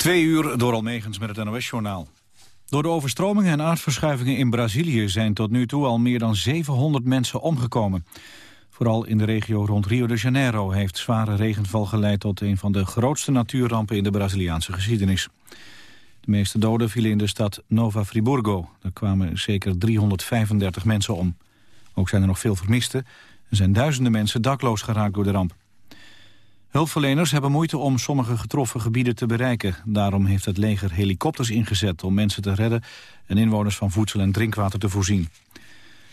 Twee uur door Almegens met het NOS-journaal. Door de overstromingen en aardverschuivingen in Brazilië... zijn tot nu toe al meer dan 700 mensen omgekomen. Vooral in de regio rond Rio de Janeiro... heeft zware regenval geleid tot een van de grootste natuurrampen... in de Braziliaanse geschiedenis. De meeste doden vielen in de stad Nova Friburgo. Daar kwamen zeker 335 mensen om. Ook zijn er nog veel vermisten... en zijn duizenden mensen dakloos geraakt door de ramp. Hulpverleners hebben moeite om sommige getroffen gebieden te bereiken. Daarom heeft het leger helikopters ingezet om mensen te redden... en inwoners van voedsel en drinkwater te voorzien.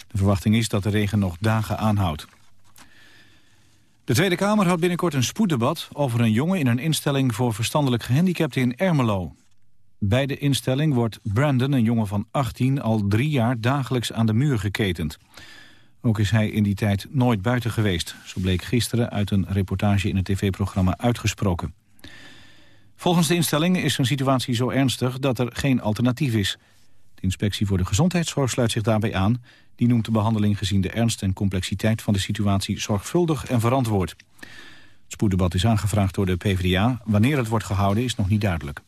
De verwachting is dat de regen nog dagen aanhoudt. De Tweede Kamer houdt binnenkort een spoeddebat... over een jongen in een instelling voor verstandelijk gehandicapten in Ermelo. Bij de instelling wordt Brandon, een jongen van 18, al drie jaar dagelijks aan de muur geketend. Ook is hij in die tijd nooit buiten geweest. Zo bleek gisteren uit een reportage in het tv-programma Uitgesproken. Volgens de instelling is zijn situatie zo ernstig dat er geen alternatief is. De inspectie voor de gezondheidszorg sluit zich daarbij aan. Die noemt de behandeling gezien de ernst en complexiteit van de situatie zorgvuldig en verantwoord. Het spoeddebat is aangevraagd door de PvdA. Wanneer het wordt gehouden is nog niet duidelijk.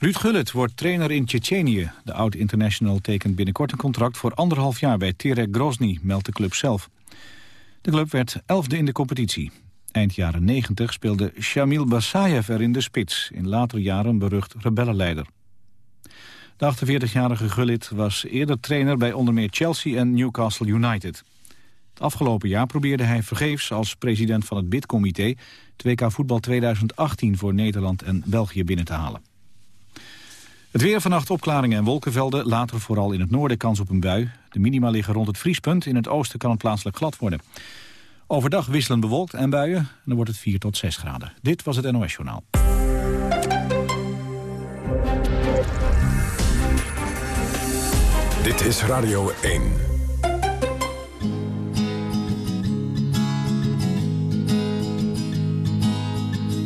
Ruud Gullit wordt trainer in Tsjetsjenië. De oud-international tekent binnenkort een contract voor anderhalf jaar bij Terek Grozny, meldt de club zelf. De club werd elfde in de competitie. Eind jaren 90 speelde Shamil Basayev er in de spits, in later jaren berucht rebellenleider. De 48-jarige Gullit was eerder trainer bij onder meer Chelsea en Newcastle United. Het afgelopen jaar probeerde hij vergeefs als president van het BID-comité... 2K Voetbal 2018 voor Nederland en België binnen te halen. Het weer vannacht opklaringen en wolkenvelden. Later vooral in het noorden kans op een bui. De minima liggen rond het vriespunt. In het oosten kan het plaatselijk glad worden. Overdag wisselen bewolkt en buien. En dan wordt het 4 tot 6 graden. Dit was het NOS Journaal. Dit is Radio 1.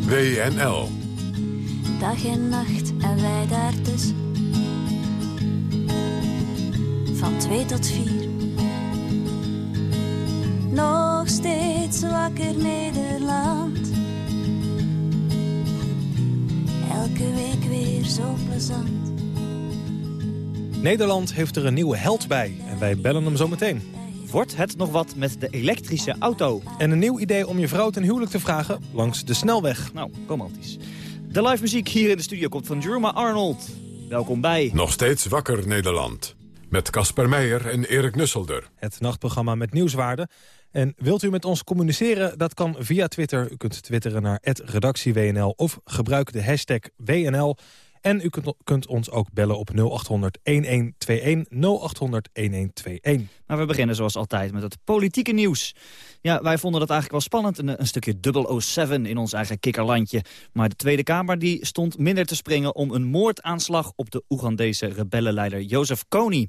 WNL. Dag en nacht en wij daartussen. Van twee tot vier. Nog steeds wakker Nederland. Elke week weer zo plezant. Nederland heeft er een nieuwe held bij en wij bellen hem zo meteen. Wordt het nog wat met de elektrische auto? En een nieuw idee om je vrouw ten huwelijk te vragen langs de snelweg. Nou, romantisch. De live muziek hier in de studio komt van Jeruma Arnold. Welkom bij. Nog steeds wakker Nederland. Met Casper Meijer en Erik Nusselder. Het nachtprogramma met nieuwswaarde. En wilt u met ons communiceren? Dat kan via Twitter. U kunt twitteren naar redactieWNL of gebruik de hashtag WNL. En u kunt, kunt ons ook bellen op 0800 1121 0800 1121. Maar we beginnen zoals altijd met het politieke nieuws. Ja, wij vonden dat eigenlijk wel spannend, een, een stukje 007 in ons eigen kikkerlandje. Maar de Tweede Kamer die stond minder te springen om een moordaanslag op de Oegandese rebellenleider Jozef Kony.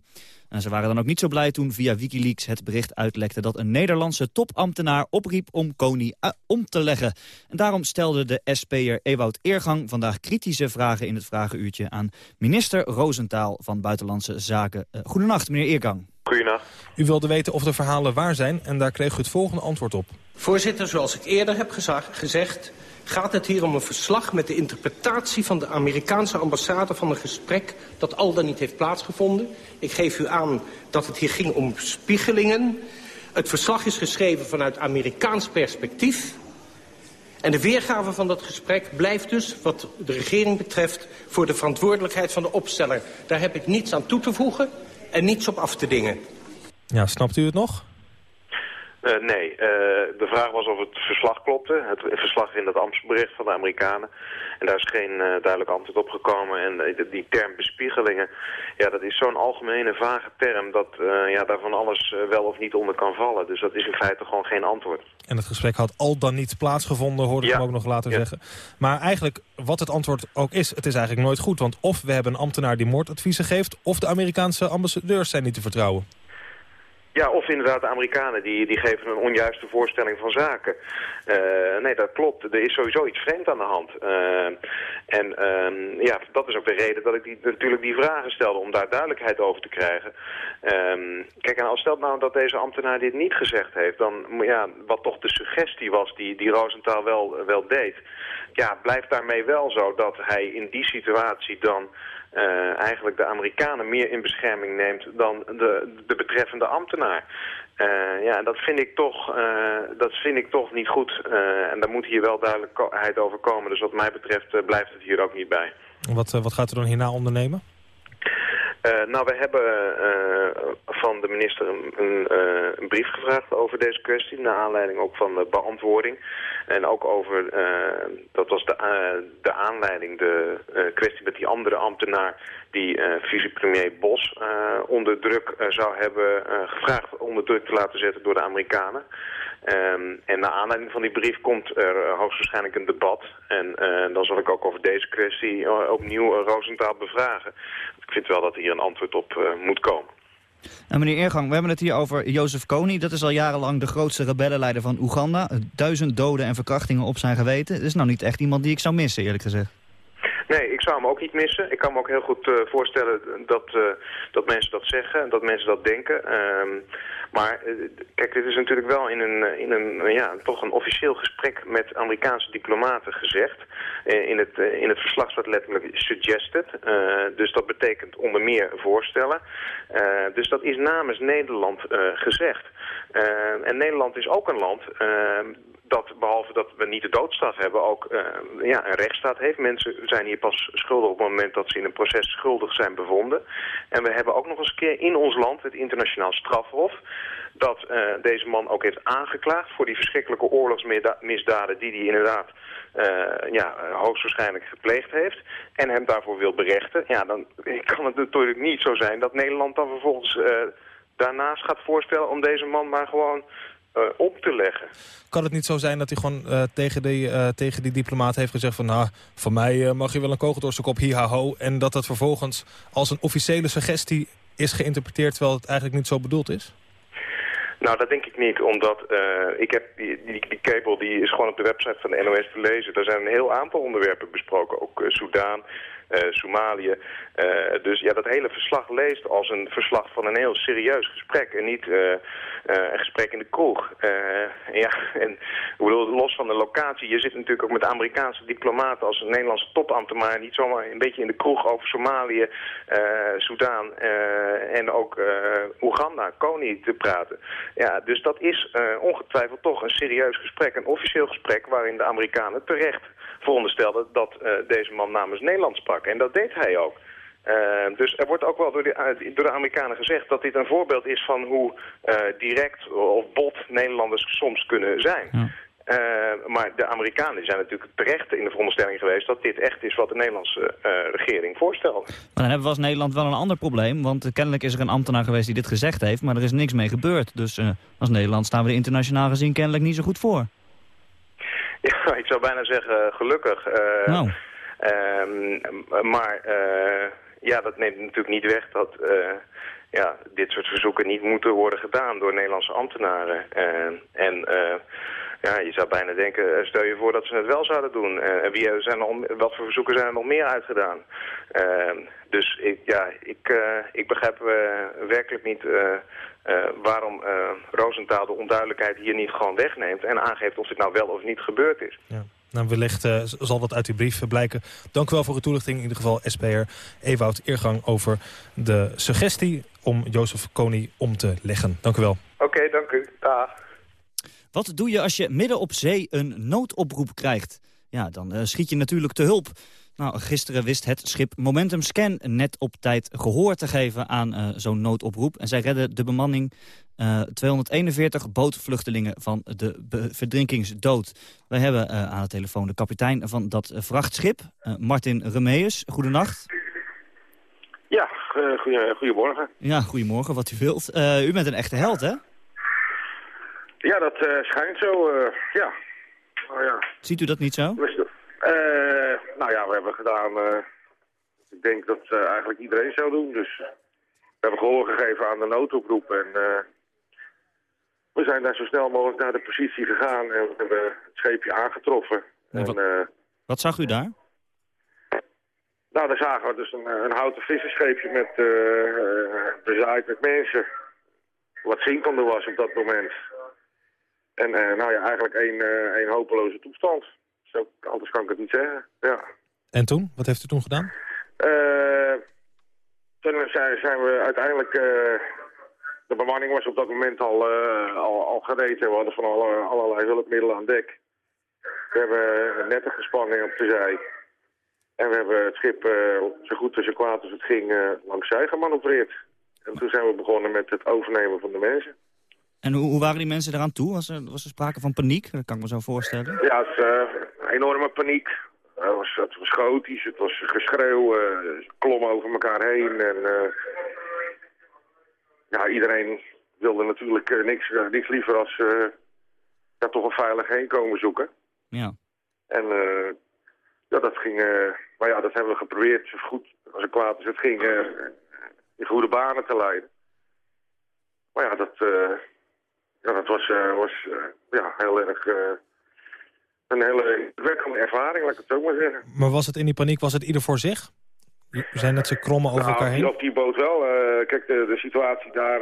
En ze waren dan ook niet zo blij toen via Wikileaks het bericht uitlekte... dat een Nederlandse topambtenaar opriep om Kony eh, om te leggen. En daarom stelde de SP'er Ewout Eergang vandaag kritische vragen... in het vragenuurtje aan minister Rosentaal van Buitenlandse Zaken. Uh, goedenacht, meneer Eergang. Goedenacht. U wilde weten of de verhalen waar zijn en daar kreeg u het volgende antwoord op. Voorzitter, zoals ik eerder heb gezegd gaat het hier om een verslag met de interpretatie van de Amerikaanse ambassade van een gesprek dat al dan niet heeft plaatsgevonden. Ik geef u aan dat het hier ging om spiegelingen. Het verslag is geschreven vanuit Amerikaans perspectief. En de weergave van dat gesprek blijft dus, wat de regering betreft... voor de verantwoordelijkheid van de opsteller. Daar heb ik niets aan toe te voegen en niets op af te dingen. Ja, snapt u het nog? Uh, nee, uh, de vraag was of het verslag klopte. Het verslag in dat ambtsbericht van de Amerikanen. En daar is geen uh, duidelijk antwoord op gekomen. En die term bespiegelingen, ja, dat is zo'n algemene, vage term... dat ja, daar van alles wel of niet onder kan vallen. Dus dat is in feite gewoon geen antwoord. En het gesprek had al dan niet plaatsgevonden, hoorde ik hem ook nog later ja. zeggen. Maar eigenlijk, wat het antwoord ook is, het is eigenlijk nooit goed. Want of we hebben een ambtenaar die moordadviezen geeft... of de Amerikaanse ambassadeurs zijn niet te vertrouwen. Ja, of inderdaad de Amerikanen, die, die geven een onjuiste voorstelling van zaken. Uh, nee, dat klopt. Er is sowieso iets vreemd aan de hand. Uh, en uh, ja, dat is ook de reden dat ik die, natuurlijk die vragen stelde, om daar duidelijkheid over te krijgen. Ehm, kijk, en als stelt nou dat deze ambtenaar dit niet gezegd heeft, dan, ja, wat toch de suggestie was die, die Rosenthal wel, wel deed, ja, blijft daarmee wel zo dat hij in die situatie dan uh, eigenlijk de Amerikanen meer in bescherming neemt dan de, de betreffende ambtenaar. Uh, ja, dat vind ik toch, uh, dat vind ik toch niet goed. en daar moet hier wel duidelijkheid over komen. Dus wat mij betreft blijft het hier ook niet bij. Wat, wat gaat u dan hierna ondernemen? Uh, nou, we hebben uh, van de minister een, een, uh, een, brief gevraagd over deze kwestie, naar aanleiding ook van de beantwoording. En ook over, dat was de, de aanleiding, de kwestie met die andere ambtenaar die vicepremier Bos onder druk zou hebben gevraagd onder druk te laten zetten door de Amerikanen. Um, en naar aanleiding van die brief komt er uh, hoogstwaarschijnlijk een debat. En uh, dan zal ik ook over deze kwestie uh, opnieuw Roosentaal bevragen. Ik vind wel dat hier een antwoord op moet komen. En meneer Eergang, we hebben het hier over Jozef Kony. Dat is al jarenlang de grootste rebellenleider van Oeganda. Duizend doden en verkrachtingen op zijn geweten. Dat is nou niet echt iemand die ik zou missen, eerlijk gezegd. Nee, ik zou hem ook niet missen. Ik kan me ook heel goed uh, voorstellen dat, uh, dat mensen dat zeggen en dat mensen dat denken. Uh, maar uh, kijk, dit is natuurlijk wel in een, in een ja, toch een officieel gesprek met Amerikaanse diplomaten gezegd. in, het, in het verslag staat letterlijk suggested. dus dat betekent onder meer voorstellen. dus dat is namens Nederland gezegd. en Nederland is ook een land dat behalve dat we niet de doodstraf hebben, ook uh, ja, een rechtsstaat heeft. Mensen zijn hier pas schuldig op het moment dat ze in een proces schuldig zijn bevonden. En we hebben ook nog eens een keer in ons land het internationaal strafhof dat uh, deze man ook heeft aangeklaagd voor die verschrikkelijke oorlogsmisdaden die hij inderdaad uh, ja, hoogstwaarschijnlijk gepleegd heeft en hem daarvoor wil berechten. Ja, dan kan het natuurlijk niet zo zijn dat Nederland dan vervolgens daarnaast gaat voorstellen om deze man maar gewoon op te leggen. Kan het niet zo zijn dat hij gewoon uh, tegen, die, uh, tegen die diplomaat heeft gezegd van... nou, van mij mag je wel een kogel door zijn kop, hi ha ho... en dat dat vervolgens als een officiële suggestie is geïnterpreteerd... terwijl het eigenlijk niet zo bedoeld is? Nou, dat denk ik niet, omdat ik heb die, die, die kabel die is gewoon op de website van de NOS te lezen. Daar zijn een heel aantal onderwerpen besproken, ook Soudaan, uh, Somalië. Uh, dus ja, dat hele verslag leest als een verslag van een heel serieus gesprek en niet uh, een gesprek in de kroeg. ja, en bedoel, los van de locatie, je zit natuurlijk ook met Amerikaanse diplomaten als Nederlandse topambtenaar niet zomaar een beetje in de kroeg over Somalië, Soudaan en ook Oeganda, Kony te praten. Ja, dus dat is ongetwijfeld toch een serieus gesprek, een officieel gesprek waarin de Amerikanen terecht veronderstelde dat uh, deze man namens Nederland sprak. En dat deed hij ook. Uh, dus er wordt ook wel door de, door de Amerikanen gezegd dat dit een voorbeeld is van hoe uh, direct of bot Nederlanders soms kunnen zijn. Ja. Uh, maar de Amerikanen zijn natuurlijk terecht in de veronderstelling geweest... dat dit echt is wat de Nederlandse uh, regering voorstelt. Maar dan hebben we als Nederland wel een ander probleem. Want kennelijk is er een ambtenaar geweest die dit gezegd heeft... maar er is niks mee gebeurd. Dus als Nederland staan we er internationaal gezien kennelijk niet zo goed voor. Ja, ik zou bijna zeggen gelukkig. Uh, nou. uh, maar uh, ja, dat neemt natuurlijk niet weg dat ja, dit soort verzoeken niet moeten worden gedaan door Nederlandse ambtenaren. en ja, je zou bijna denken, stel je voor dat ze het wel zouden doen. En wie zijn er, wat voor verzoeken zijn er nog meer uitgedaan? Ehm, dus ik, ja, ik, ik begrijp werkelijk niet waarom Roosentaal de onduidelijkheid hier niet gewoon wegneemt... en aangeeft of dit nou wel of niet gebeurd is. Ja. Nou, wellicht zal dat uit uw brief blijken. Dank u wel voor uw toelichting. In ieder geval SPR Ewout Eergang over de suggestie om Jozef Kony om te leggen. Dank u wel. Oké, okay, dank u. Dag. Wat doe je als je midden op zee een noodoproep krijgt? Ja, dan schiet je natuurlijk te hulp. Nou, gisteren wist het schip Momentum Scan net op tijd gehoor te geven aan uh, zo'n noodoproep. En zij redden de bemanning uh, eh, 241 bootvluchtelingen van de verdrinkingsdood. Wij hebben uh, aan de telefoon de kapitein van dat vrachtschip, Martin Remeus. Goedenacht. Ja, goedemorgen. Ja, goedemorgen, wat u wilt. u bent een echte held, hè? Ja, dat schijnt zo, ja. Oh, ja. Ziet u dat niet zo? Uh, nou ja, we hebben gedaan, ik denk dat eigenlijk iedereen zou doen. Dus we hebben gehoor gegeven aan de noodoproep en we zijn daar zo snel mogelijk naar de positie gegaan en we hebben het scheepje aangetroffen. En wat, en, wat zag u daar? Nou, daar zagen we dus een, een houten visserscheepje met, uh, bezaaid met mensen. Wat zinkende was op dat moment. En uh, nou ja, eigenlijk één, uh, één hopeloze toestand. Zo, anders kan ik het niet zeggen, ja. En toen? Wat heeft u toen gedaan? toen zijn, zijn we uiteindelijk... de bemanning was op dat moment al, al, al gereden. We hadden van alle, allerlei hulpmiddelen aan dek. We hebben netten gespannen op de zij. En we hebben het schip uh, zo goed als zo kwaad als het ging uh, langs zij gemanoeuvreerd. En toen zijn we begonnen met het overnemen van de mensen. En hoe, hoe waren die mensen eraan toe? Was er, was er sprake van paniek? Dat kan ik me zo voorstellen. Ja, het uh, enorme paniek. Het was, het was gotisch, het was geschreeuw, ze klommen over elkaar heen. En, ja, iedereen wilde natuurlijk niks, niks liever als toch een veilig heen komen zoeken. Ja. En ja, dat ging, uh, maar ja, dat hebben we geprobeerd zo goed als het kwaad als het ging uh, in goede banen te leiden. Maar ja, dat, uh, ja, dat was, was ja, heel erg een hele werkende ervaring, laat ik het zo maar zeggen. Maar was het in die paniek, was het ieder voor zich? Zijn dat ze krommen over nou, elkaar heen? op die boot wel. kijk, de, de situatie daar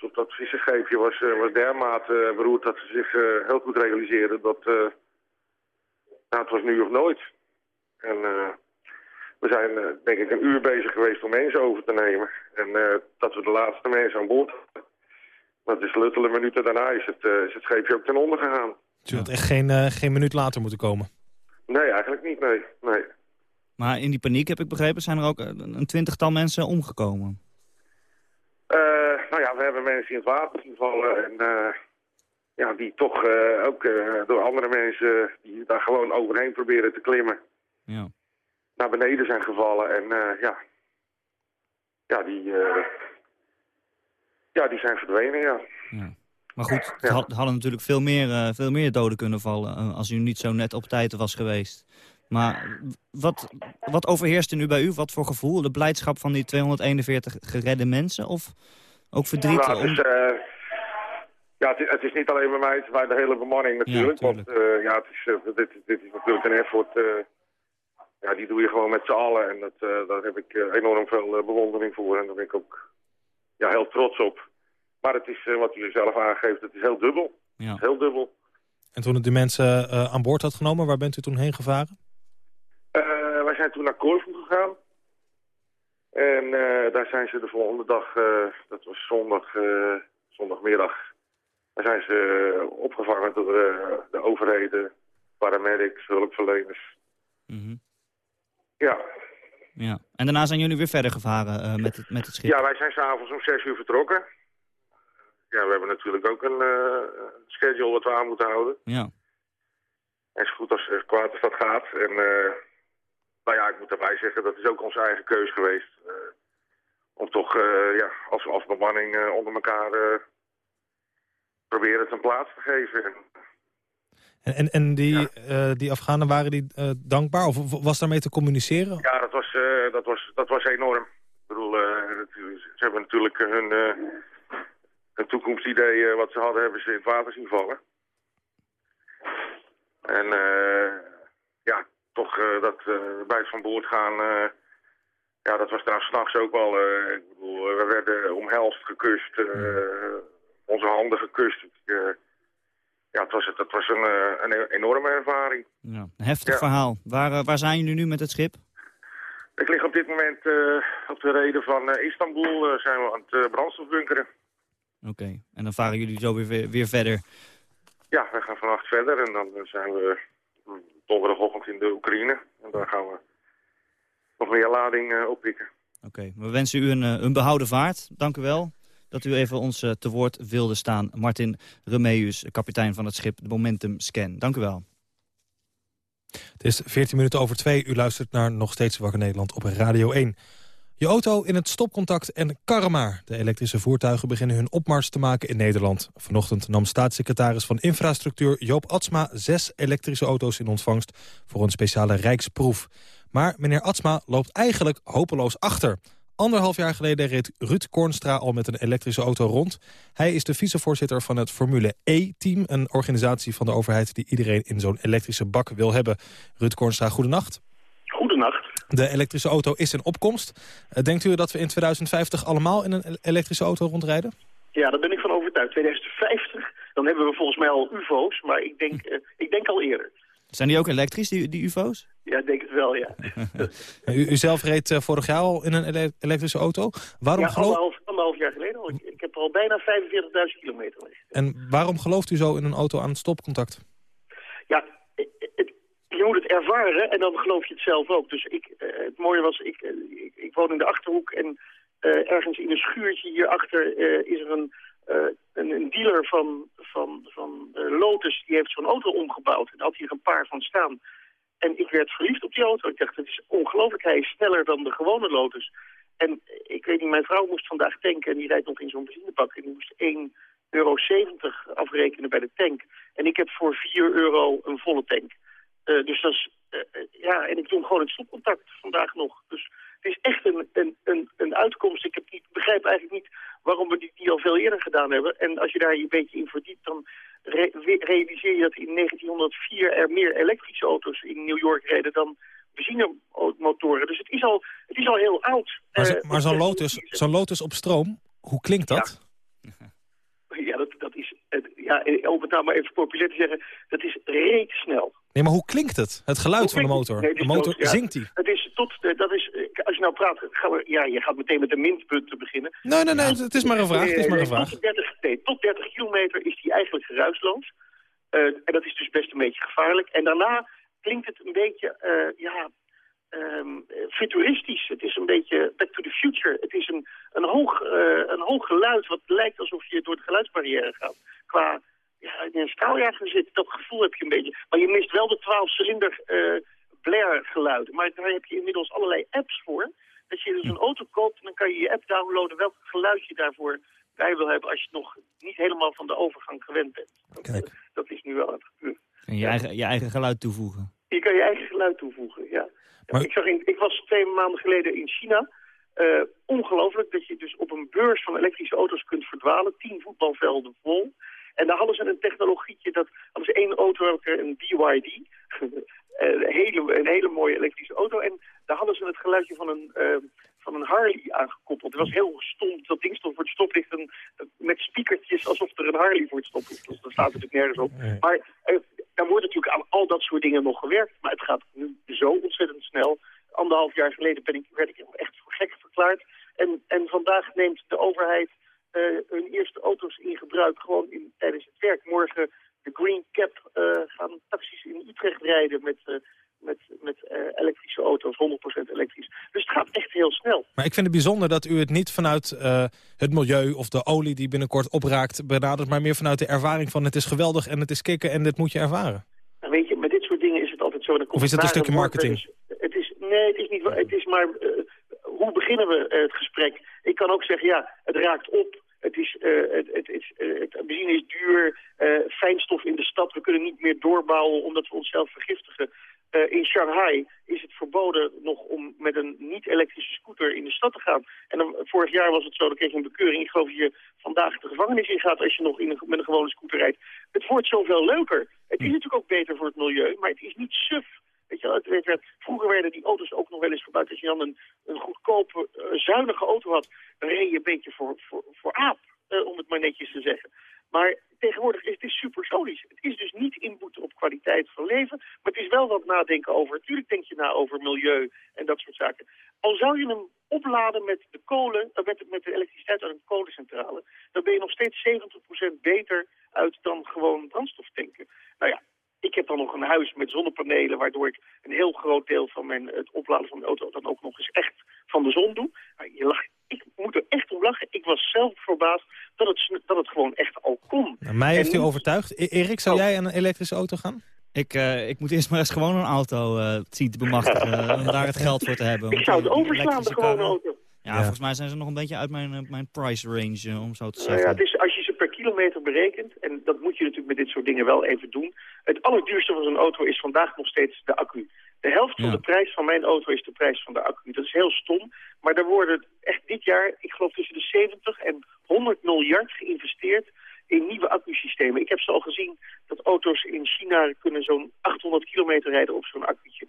op, dat visserscheepje was, was dermate beroerd dat ze zich heel goed realiseerden dat nou, het was nu of nooit. En uh, we zijn denk ik een uur bezig geweest om mensen over te nemen. En dat we de laatste mensen aan boord hadden. Dat is luttele minuten daarna is het, is het scheepje ook ten onder gegaan. Dus je had echt geen, geen minuut later moeten komen? Nee, eigenlijk niet, nee. nee. Maar in die paniek, heb ik begrepen, zijn er ook een twintigtal mensen omgekomen? nou ja, we hebben mensen in het water zien vallen en ja, die toch uh, ook uh, door andere mensen die daar gewoon overheen proberen te klimmen. Ja. Naar beneden zijn gevallen en uh, ja, ja, die, ja, die zijn verdwenen, ja. ja. Maar goed, er hadden natuurlijk veel meer, veel meer doden kunnen vallen als u niet zo net op tijd was geweest. Maar wat, wat overheerste nu bij u? Wat voor gevoel? De blijdschap van die 241 geredde mensen? Of ook verdriet? Nou, het is, ja, het is, het is, niet alleen bij mij, het is bij de hele bemanning natuurlijk. Ja, want ja, het is, dit, dit, is natuurlijk een effort, ja, die doe je gewoon met z'n allen. En dat, daar heb ik enorm veel bewondering voor en daar ben ik ook ja, heel trots op. Maar het is, wat u zelf aangeeft, het is heel dubbel. Ja. Heel dubbel. En toen u de mensen aan boord had genomen, waar bent u toen heen gevaren? wij zijn toen naar Corfu gegaan. En daar zijn ze de volgende dag, dat was zondag, zondagmiddag, daar zijn ze eh, opgevangen door de, de overheden, paramedics, hulpverleners. Mm -hmm. Ja. ja. En daarna zijn jullie weer verder gevaren met, het, met het schip? Ja, wij zijn s'avonds om zes uur vertrokken. Ja, we hebben natuurlijk ook een uh, schedule wat we aan moeten houden. Ja. En zo goed als kwaad als dat gaat. En uh, nou ja, ik moet daarbij zeggen, dat is ook onze eigen keus geweest. om toch ja, als, als bemanning onder elkaar proberen het een plaats te geven. En, en, en die, ja. uh, die Afghanen, waren die uh, dankbaar? Of was daarmee te communiceren? Ja, dat was, uh, dat was, dat was enorm. Ik bedoel, ze hebben natuurlijk hun, hun toekomstidee wat ze hadden, hebben ze in het water zien vallen. En ja, toch dat bij het van boord gaan, ja, dat was trouwens s'nachts ook wel. ik bedoel, we werden omhelst, gekust, onze handen gekust. Ja, het was, het was een, een enorme ervaring. Ja, heftig ja. verhaal. Waar, waar zijn jullie nu met het schip? Ik lig op dit moment op de reden van Istanbul. zijn we aan het brandstofbunkeren. Oké, okay. en dan varen jullie zo weer, weer verder? Ja, we gaan vannacht verder en dan zijn we donderdagochtend in de Oekraïne. En daar gaan we nog meer lading oppikken. Oké, okay. we wensen u een, een behouden vaart. Dank u wel dat u even ons uh, te woord wilde staan. Martin Remeus, kapitein van het schip de Momentum Scan. Dank u wel. Het is 14 minuten over twee. U luistert naar Nog Steeds Wakker Nederland op Radio 1. Je auto in het stopcontact en karma. De elektrische voertuigen beginnen hun opmars te maken in Nederland. Vanochtend nam staatssecretaris van Infrastructuur Joop Atsma... zes elektrische auto's in ontvangst voor een speciale rijksproef. Maar meneer Atsma loopt eigenlijk hopeloos achter. Anderhalf jaar geleden reed Ruud Kornstra al met een elektrische auto rond. Hij is de vicevoorzitter van het Formule E-team... een organisatie van de overheid die iedereen in zo'n elektrische bak wil hebben. Ruud Kornstra, goedenacht. De elektrische auto is in opkomst. Uh, denkt u dat we in 2050 allemaal in een elektrische auto rondrijden? Ja, daar ben ik van overtuigd. 2050, dan hebben we volgens mij al ufo's, maar ik denk, uh, ik denk al eerder. Zijn die ook elektrisch, die, die ufo's? Ja, ik denk het wel, ja. u, u, zelf reed uh, vorig jaar al in een ele elektrische auto. Waarom ja, anderhalf, anderhalf jaar geleden al. Ik, ik heb al bijna 45.000 kilometer liggen. En waarom gelooft u zo in een auto aan het stopcontact? Ja, je moet het ervaren en dan geloof je het zelf ook. Dus ik, uh, het mooie was, ik, uh, ik, ik, woon in de Achterhoek en uh, ergens in een schuurtje hierachter is er een, een, een, dealer van, van, van Lotus, die heeft zo'n auto omgebouwd. En had hier een paar van staan. En ik werd verliefd op die auto. Ik dacht, het is ongelooflijk, hij is sneller dan de gewone Lotus. En ik weet niet, mijn vrouw moest vandaag tanken en die rijdt nog in zo'n benzinebak. En die moest 1,70 euro afrekenen bij de tank. En ik heb voor 4 euro een volle tank. Uh, dus dat is, uh, ja, en ik doe gewoon het stopcontact vandaag nog. Dus het is echt een, een, een, een uitkomst. Ik heb begrijp eigenlijk niet waarom we die, die al veel eerder gedaan hebben. En als je daar je een beetje in verdiept, dan re realiseer je dat in 1904 er meer elektrische auto's in New York reden dan benzinemotoren. Dus het is al, het is al heel oud. Maar, maar zo'n Lotus, zo Lotus op stroom, hoe klinkt dat? Ja, ja dat, ja, om het nou maar even populair te zeggen, dat is reet snel. Nee, maar hoe klinkt het? Het geluid van de motor? Nee, de motor, ja, zingt die? Het is tot, de, dat is, als je nou praat, gaan we, ja, je gaat meteen met de minpunten beginnen. Nee, nee, nee, het is maar een vraag. Het is maar een vraag. Tot 30, nee, tot 30 kilometer is die eigenlijk geruisloos. Uh, en dat is dus best een beetje gevaarlijk. En daarna klinkt het een beetje, uh, ja, um, futuristisch. Het is een beetje back to the future. Het is een, een, hoog, uh, een hoog geluid wat lijkt alsof je door de geluidsbarrière gaat. Qua ja, in een straaljager zit, dat gevoel heb je een beetje. Maar je mist wel de 12-cilinder uh, Blair geluiden. Maar daar heb je inmiddels allerlei apps voor. Dat je dus een auto koopt en dan kan je je app downloaden welk geluid je daarvoor bij wil hebben als je nog niet helemaal van de overgang gewend bent. Dat, Kijk. dat is nu wel het gebeuren. En je, eigen, je eigen geluid toevoegen. Je kan je eigen geluid toevoegen, ja. Maar... Ik, zag in, ik was twee maanden geleden in China. Uh, ongelooflijk dat je dus op een beurs van elektrische auto's kunt verdwalen. Tien voetbalvelden vol. En daar hadden ze een technologietje, dat hadden ze één auto, een BYD. een, hele, een hele mooie elektrische auto. En daar hadden ze het geluidje van een, uh, van een Harley aangekoppeld. Het was heel stom. Dat ding stond voor het stoplicht en, met speakertjes alsof er een Harley voor het stoplicht was. Dat staat natuurlijk nergens op. Maar uh, daar wordt natuurlijk aan al dat soort dingen nog gewerkt. Maar het gaat nu zo ontzettend snel. Anderhalf jaar geleden ben ik, werd ik echt voor gek verklaard. En, en vandaag neemt de overheid uh, hun eerste auto's in gebruik gewoon in, tijdens het werk. Morgen de Green Cap uh, gaan taxis in Utrecht rijden met, met, met elektrische auto's, 100% elektrisch. Dus het gaat echt heel snel. Maar ik vind het bijzonder dat u het niet vanuit het milieu of de olie die binnenkort opraakt benadert, maar meer vanuit de ervaring van het is geweldig en het is kicken en dit moet je ervaren. Nou, weet je, met dit soort dingen is het altijd zo. Of is het een stukje marketing? Het is, nee, het is, niet, het is maar hoe beginnen we het gesprek? Ik kan ook zeggen, ja, het raakt op. Het, is, uh, het, het, het, uh, het benzine is duur, uh, fijnstof in de stad. We kunnen niet meer doorbouwen omdat we onszelf vergiftigen. In Shanghai is het verboden nog om met een niet-elektrische scooter in de stad te gaan. En dan, vorig jaar was het zo, dan kreeg je een bekeuring. Ik geloof dat je vandaag de gevangenis in gaat als je nog in een, met een gewone scooter rijdt. Het wordt zoveel leuker. Het is natuurlijk ook beter voor het milieu, maar het is niet suf. Weet je, het werd, vroeger werden die auto's ook nog wel eens gebruikt. Als je dan een, een goedkope, uh, zuinige auto had, dan reed je een beetje voor, voor, voor aap, uh, om het maar netjes te zeggen. Maar tegenwoordig is het supersonisch. Het is dus niet inboeten op kwaliteit van leven, maar het is wel wat nadenken over. Natuurlijk denk je na over milieu en dat soort zaken. Al zou je hem opladen met de kolen, uh, met, met de elektriciteit uit een kolencentrale, dan ben je nog steeds 70% beter uit dan gewoon brandstof tanken. Nou ja, ik heb dan nog een huis met zonnepanelen, waardoor ik een heel groot deel van mijn, het opladen van de auto dan ook nog eens echt van de zon doe. Maar je lacht, ik moet er echt om lachen. Ik was zelf verbaasd dat het, dat het gewoon echt al kon. Nou, mij heeft u overtuigd. E Erik, zou oh. jij aan een elektrische auto gaan? Ik, uh, ik moet eerst maar eens gewoon een auto uh, zien te bemachtigen, om daar het geld voor te hebben. Ik zou het overslaan, de gewone auto. Ja, ja, volgens mij zijn ze nog een beetje uit mijn, mijn price range, om zo te zeggen. Nou ja, het is, als kilometer berekent, en dat moet je natuurlijk met dit soort dingen wel even doen. Het allerduurste van zo'n auto is vandaag nog steeds de accu. De helft van de prijs van mijn auto is de prijs van de accu. Dat is heel stom, maar er worden echt dit jaar, ik geloof tussen de 70 en 100 miljard geïnvesteerd in nieuwe accusystemen. Ik heb ze al gezien dat auto's in China kunnen zo'n 800 kilometer rijden op zo'n accu'tje.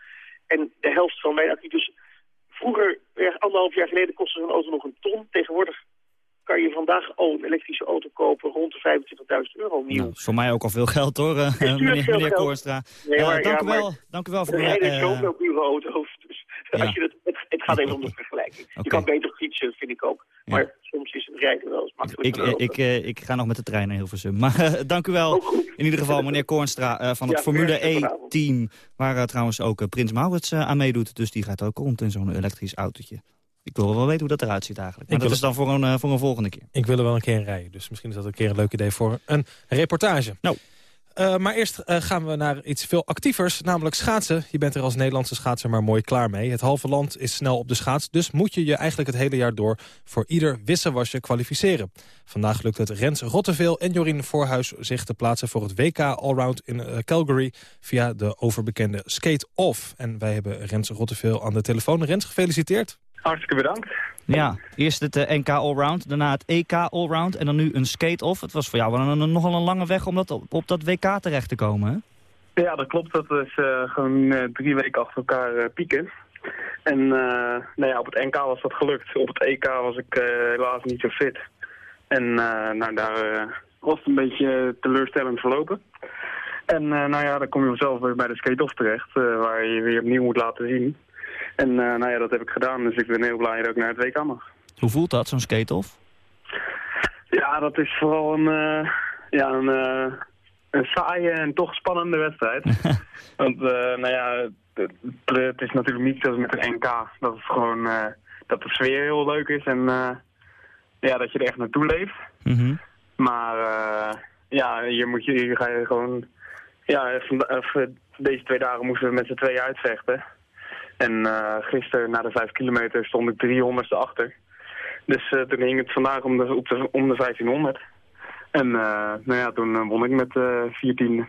En de helft van mijn accu. Dus vroeger, anderhalf jaar geleden, kostte zo'n auto nog een ton. Tegenwoordig kan je vandaag al een elektrische auto kopen rond de 25.000 euro nieuw. Nou, voor mij ook al veel geld hoor, eh, meneer, meneer. Nee, Eh, dank, ja, u wel, dank u wel voor Er rijden eh, zoveel dure auto's. Dus Ja. als je dat, het, het gaat even om de vergelijking. Je kan beter fietsen, vind ik ook. Ja. Maar soms is het rijden wel eens makkelijker. ik, ik, ik, ik ga nog met de trein naar Hilversum. Maar dank u wel in ieder geval, meneer Koornstra van het Ja, Formule. E-team. Waar trouwens ook Prins Maurits aan meedoet. Dus die gaat ook rond in zo'n elektrisch autootje. Ik wil wel weten hoe dat eruit ziet eigenlijk. Maar Ik dat is dan voor een, eh, voor een volgende keer. Ik wil er wel een keer rijden, dus misschien is dat een keer een leuk idee voor een reportage. Nou. Eh, maar eerst eh, gaan we naar iets veel actievers, namelijk schaatsen. Je bent er als Nederlandse schaatser maar mooi klaar mee. Het halve land is snel op de schaats, dus moet je je eigenlijk het hele jaar door... voor ieder wisselwasje kwalificeren. Vandaag lukt het Rens Rotteveel en Jorien Voorhuis zich te plaatsen... voor het WK Allround in Calgary via de overbekende skate-off. En wij hebben Rens Rotteveel aan de telefoon. Rens, gefeliciteerd. Hartstikke bedankt. Ja, eerst het eh, NK Allround, daarna het EK Allround en dan nu een skate-off. Het was voor jou wel een, nogal een lange weg om dat, op, dat WK terecht te komen, hè? Ja, dat klopt. Dat is eh, gewoon eh, drie weken achter elkaar pieken. En nou ja, op het NK was dat gelukt. Op het EK was ik helaas niet zo fit. En nou, daar was het een beetje teleurstellend verlopen. En nou ja, dan kom je vanzelf weer bij de skate-off terecht, waar je je weer opnieuw moet laten zien. En eh, nou ja, dat heb ik gedaan, dus ik ben heel blij dat ik naar het WK mag. Hoe voelt dat, zo'n skate-off? Ja, dat is vooral een, eh, ja, een, eh, een saaie en toch spannende wedstrijd. Want, nou ja, het, is natuurlijk niet zoals met een NK. Dat het gewoon, dat de sfeer heel leuk is en ja, dat je er echt naartoe leeft. Mhm. Maar ja, hier, moet je, hier ga je gewoon... Ja, deze twee dagen moesten we met z'n tweeën uitvechten. En eh, gisteren, na de vijf kilometer, stond ik 300ste achter. Dus eh, toen ging het vandaag om de, op de, om de 1500. En eh, nou ja, toen won ik met eh 14.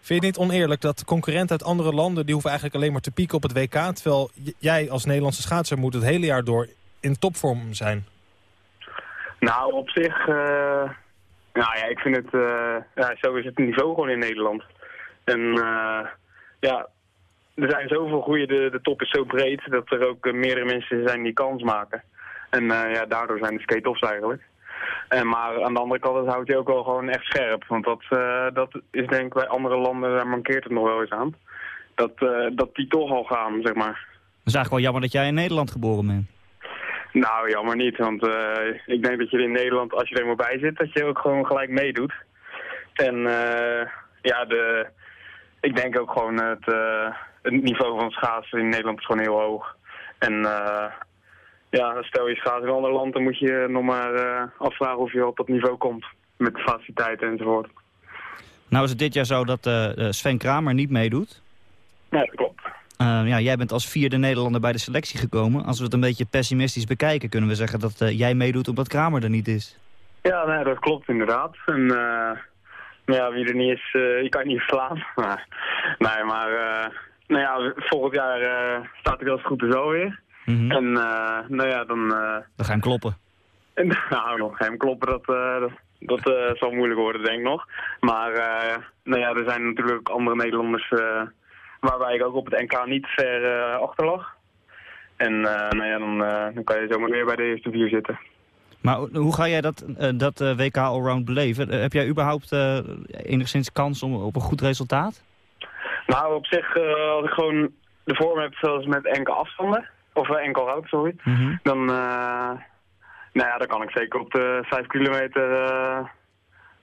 Vind je het niet oneerlijk dat concurrenten uit andere landen... die hoeven eigenlijk alleen maar te pieken op het WK... terwijl jij als Nederlandse schaatser moet het hele jaar door in topvorm zijn? Nou, op zich, nou ja, ik vind het, ja, zo is het niveau gewoon in Nederland. En eh, ja, er zijn zoveel goede, de, de top is zo breed dat er ook eh, meerdere mensen zijn die kans maken. En eh, ja, daardoor zijn de skate-offs eigenlijk. En, maar aan de andere kant houdt hij ook wel gewoon echt scherp. Want dat, eh, dat is denk ik bij andere landen, daar mankeert het nog wel eens aan. Dat, dat die toch al gaan, zeg maar. Het is eigenlijk wel jammer dat jij in Nederland geboren bent. Nou, jammer niet, want eh, ik denk dat je in Nederland, als je er maar bij zit, dat je ook gewoon gelijk meedoet. En ja, de, ik denk ook gewoon het, het niveau van schaatsen in Nederland is gewoon heel hoog. En eh, ja, stel je schaatsen in een ander land, dan moet je nog maar eh, afvragen of je op dat niveau komt. Met de faciliteiten enzovoort. Nou is het dit jaar zo dat eh, Sven Kramer niet meedoet. Ja, dat klopt. Ja, jij bent als vierde Nederlander bij de selectie gekomen. Als we het een beetje pessimistisch bekijken, kunnen we zeggen dat jij meedoet omdat Kramer er niet is. Ja, nee, dat klopt inderdaad. En nou ja, wie er niet is, je kan het niet verslaan. Maar, nee, maar nou ja, volgend jaar eh, staat ik als het goed is wel weer. Mhm. En eh, nou ja, dan... eh, Dan ga je hem kloppen. en, nou, nog hem kloppen, dat, dat, dat zal moeilijk worden, denk ik nog. Maar nou ja, er zijn natuurlijk ook andere Nederlanders waarbij ik ook op het NK niet ver achter lag. En nou ja, dan, dan kan je zomaar weer bij de eerste vier zitten. Maar ho- hoe ga jij dat, dat WK Allround beleven? Heb jij überhaupt eh, enigszins kans om, op een goed resultaat? Nou, op zich, eh, als ik gewoon de vorm heb zoals met enkele afstanden, of uh, enkel hout, sorry, dan, eh, nou ja, dan kan ik zeker op de 5 kilometer eh,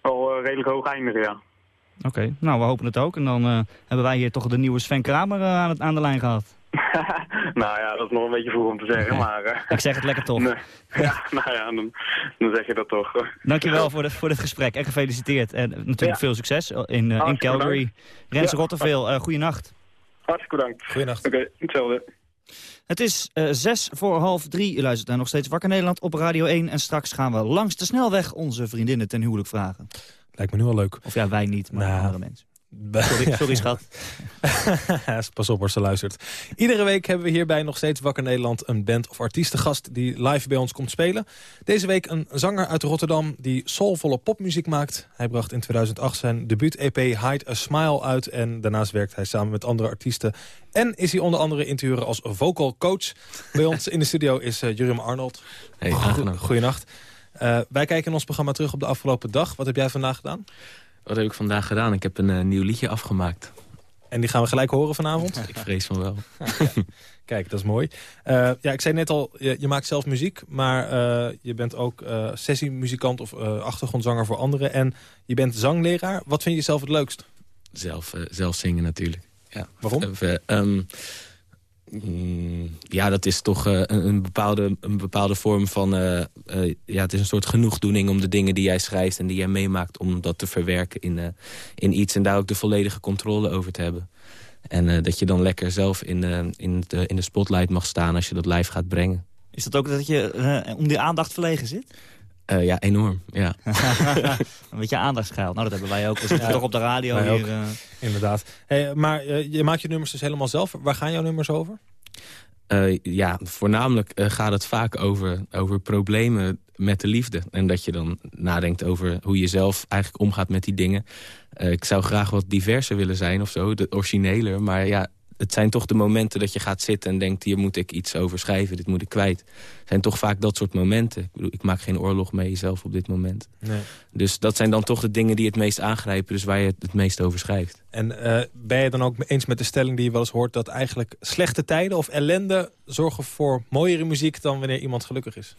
wel eh, redelijk hoog eindigen, ja. Oké, nou we hopen het ook. En dan eh, hebben wij hier toch de nieuwe Sven Kramer eh, aan, het, aan de lijn gehad. nou ja, dat is nog een beetje vroeg om te zeggen, maar... eh, Ik zeg het lekker toch. nee. ja, nou ja, dan, dan zeg je dat toch. Dankjewel voor, de, voor dit gesprek en gefeliciteerd. En natuurlijk Ja. veel succes in, eh, in Calgary. bedankt. Rens Ja. Rotteveel, uh, goeienacht. Hartstikke bedankt. Goeienacht. Oké, hetzelfde. Het is eh, zes voor half drie. U luistert naar nog steeds Wakker Nederland op Radio 1. En straks gaan we langs de snelweg onze vriendinnen ten huwelijk vragen. Lijkt me nu al leuk. Of ja, wij niet, maar Nou. andere mensen. Sorry, sorry schat. Pas op als ze luistert. Iedere week hebben we hierbij nog steeds Wakker Nederland... een band of artiestengast die live bij ons komt spelen. Deze week een zanger uit Rotterdam die soulvolle popmuziek maakt. Hij bracht in 2008 zijn debuut-EP Hide a Smile uit... en daarnaast werkt hij samen met andere artiesten... en is hij onder andere in te huren als vocal coach. Bij ons in de studio is uh, Jurim Arnold. Hey. Goedenacht. Uh, wij kijken in ons programma terug op de afgelopen dag. Wat heb jij vandaag gedaan? Wat heb ik vandaag gedaan? Ik heb een uh, nieuw liedje afgemaakt. En die gaan we gelijk horen vanavond? ik vrees van wel. Kijk, dat is mooi. Uh, ja, ik zei net al, je, je maakt zelf muziek, maar uh, je bent ook sessiemuzikant of achtergrondzanger voor anderen. En je bent zangleraar. Wat vind je zelf het leukst? Zelf, zelf zingen natuurlijk. Ja. Waarom? Um, ja, dat is toch uh, een, bepaalde, een bepaalde vorm van... Uh, uh, ja, het is een soort genoegdoening om de dingen die jij schrijft... en die jij meemaakt, om dat te verwerken in, in iets... en daar ook de volledige controle over te hebben. En dat je dan lekker zelf in, in, de, in de spotlight mag staan als je dat live gaat brengen. Is dat ook dat je om die aandacht verlegen zit? Uh, ja, enorm. Ja. een beetje aandachtsgeil. Nou, dat hebben wij ook. We zitten ja, toch op de radio hier. Ook, uh... Inderdaad. Hey, maar uh, je maakt je nummers dus helemaal zelf. Waar gaan jouw nummers over? ja, voornamelijk gaat het vaak over, over problemen met de liefde. En dat je dan nadenkt over hoe je zelf eigenlijk omgaat met die dingen. ik zou graag wat diverser willen zijn of zo, de origineler. Maar ja, het zijn toch de momenten dat je gaat zitten en denkt... hier moet ik iets over schrijven, dit moet ik kwijt. Het zijn toch vaak dat soort momenten. Ik bedoel, ik maak geen oorlog mee zelf op dit moment. Nee. Dus dat zijn dan toch de dingen die het meest aangrijpen... dus waar je het meest over schrijft. En uh, ben je dan ook eens met de stelling die je wel eens hoort... dat eigenlijk slechte tijden of ellende zorgen voor mooiere muziek... dan wanneer iemand gelukkig is?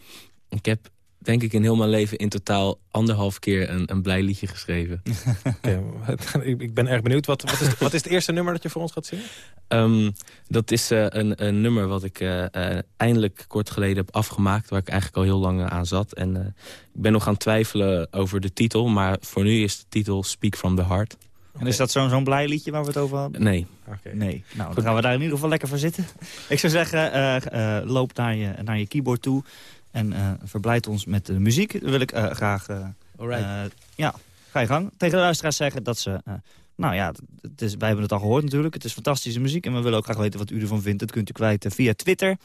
Ik heb denk ik in heel mijn leven in totaal anderhalf keer een, een blij liedje geschreven. okay, ik ben erg benieuwd. Wat, wat, is, wat is het eerste nummer dat je voor ons gaat zingen? Um, dat is uh, een, een, nummer wat ik uh, uh, eindelijk kort geleden heb afgemaakt... waar ik eigenlijk al heel lang aan zat. En ik ben nog aan het twijfelen over de titel... maar voor nu is de titel Speak from the Heart. En is dat zo'n zo'n blij liedje waar we het over hadden? Nee. Okay. Nee. Nou, dan gaan we daar in ieder geval lekker voor zitten. Ik zou zeggen, loop naar je, naar je keyboard toe... En uh, verblijd ons met de muziek. Dan wil ik uh, graag... Uh, ja, ga je gang. Tegen de luisteraars zeggen dat ze... nou ja, het is, wij hebben het al gehoord natuurlijk. Het is fantastische muziek. En we willen ook graag weten wat u ervan vindt. Dat kunt u kwijt via Twitter.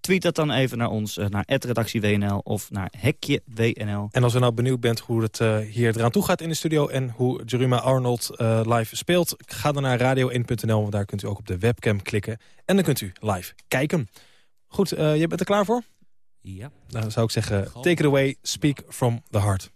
Tweet dat dan even naar ons, naar @redactie_wnl of naar hekje WNL. En als u nou benieuwd bent hoe het uh, hier eraan toe gaat in de studio... en hoe Jeruma Arnold uh, live speelt, ga dan naar radio1.nl... want daar kunt u ook op de webcam klikken. En dan kunt u live kijken. Goed, uh, je bent er klaar voor? Ja. Dan zou ik zeggen, take it away, speak from the heart.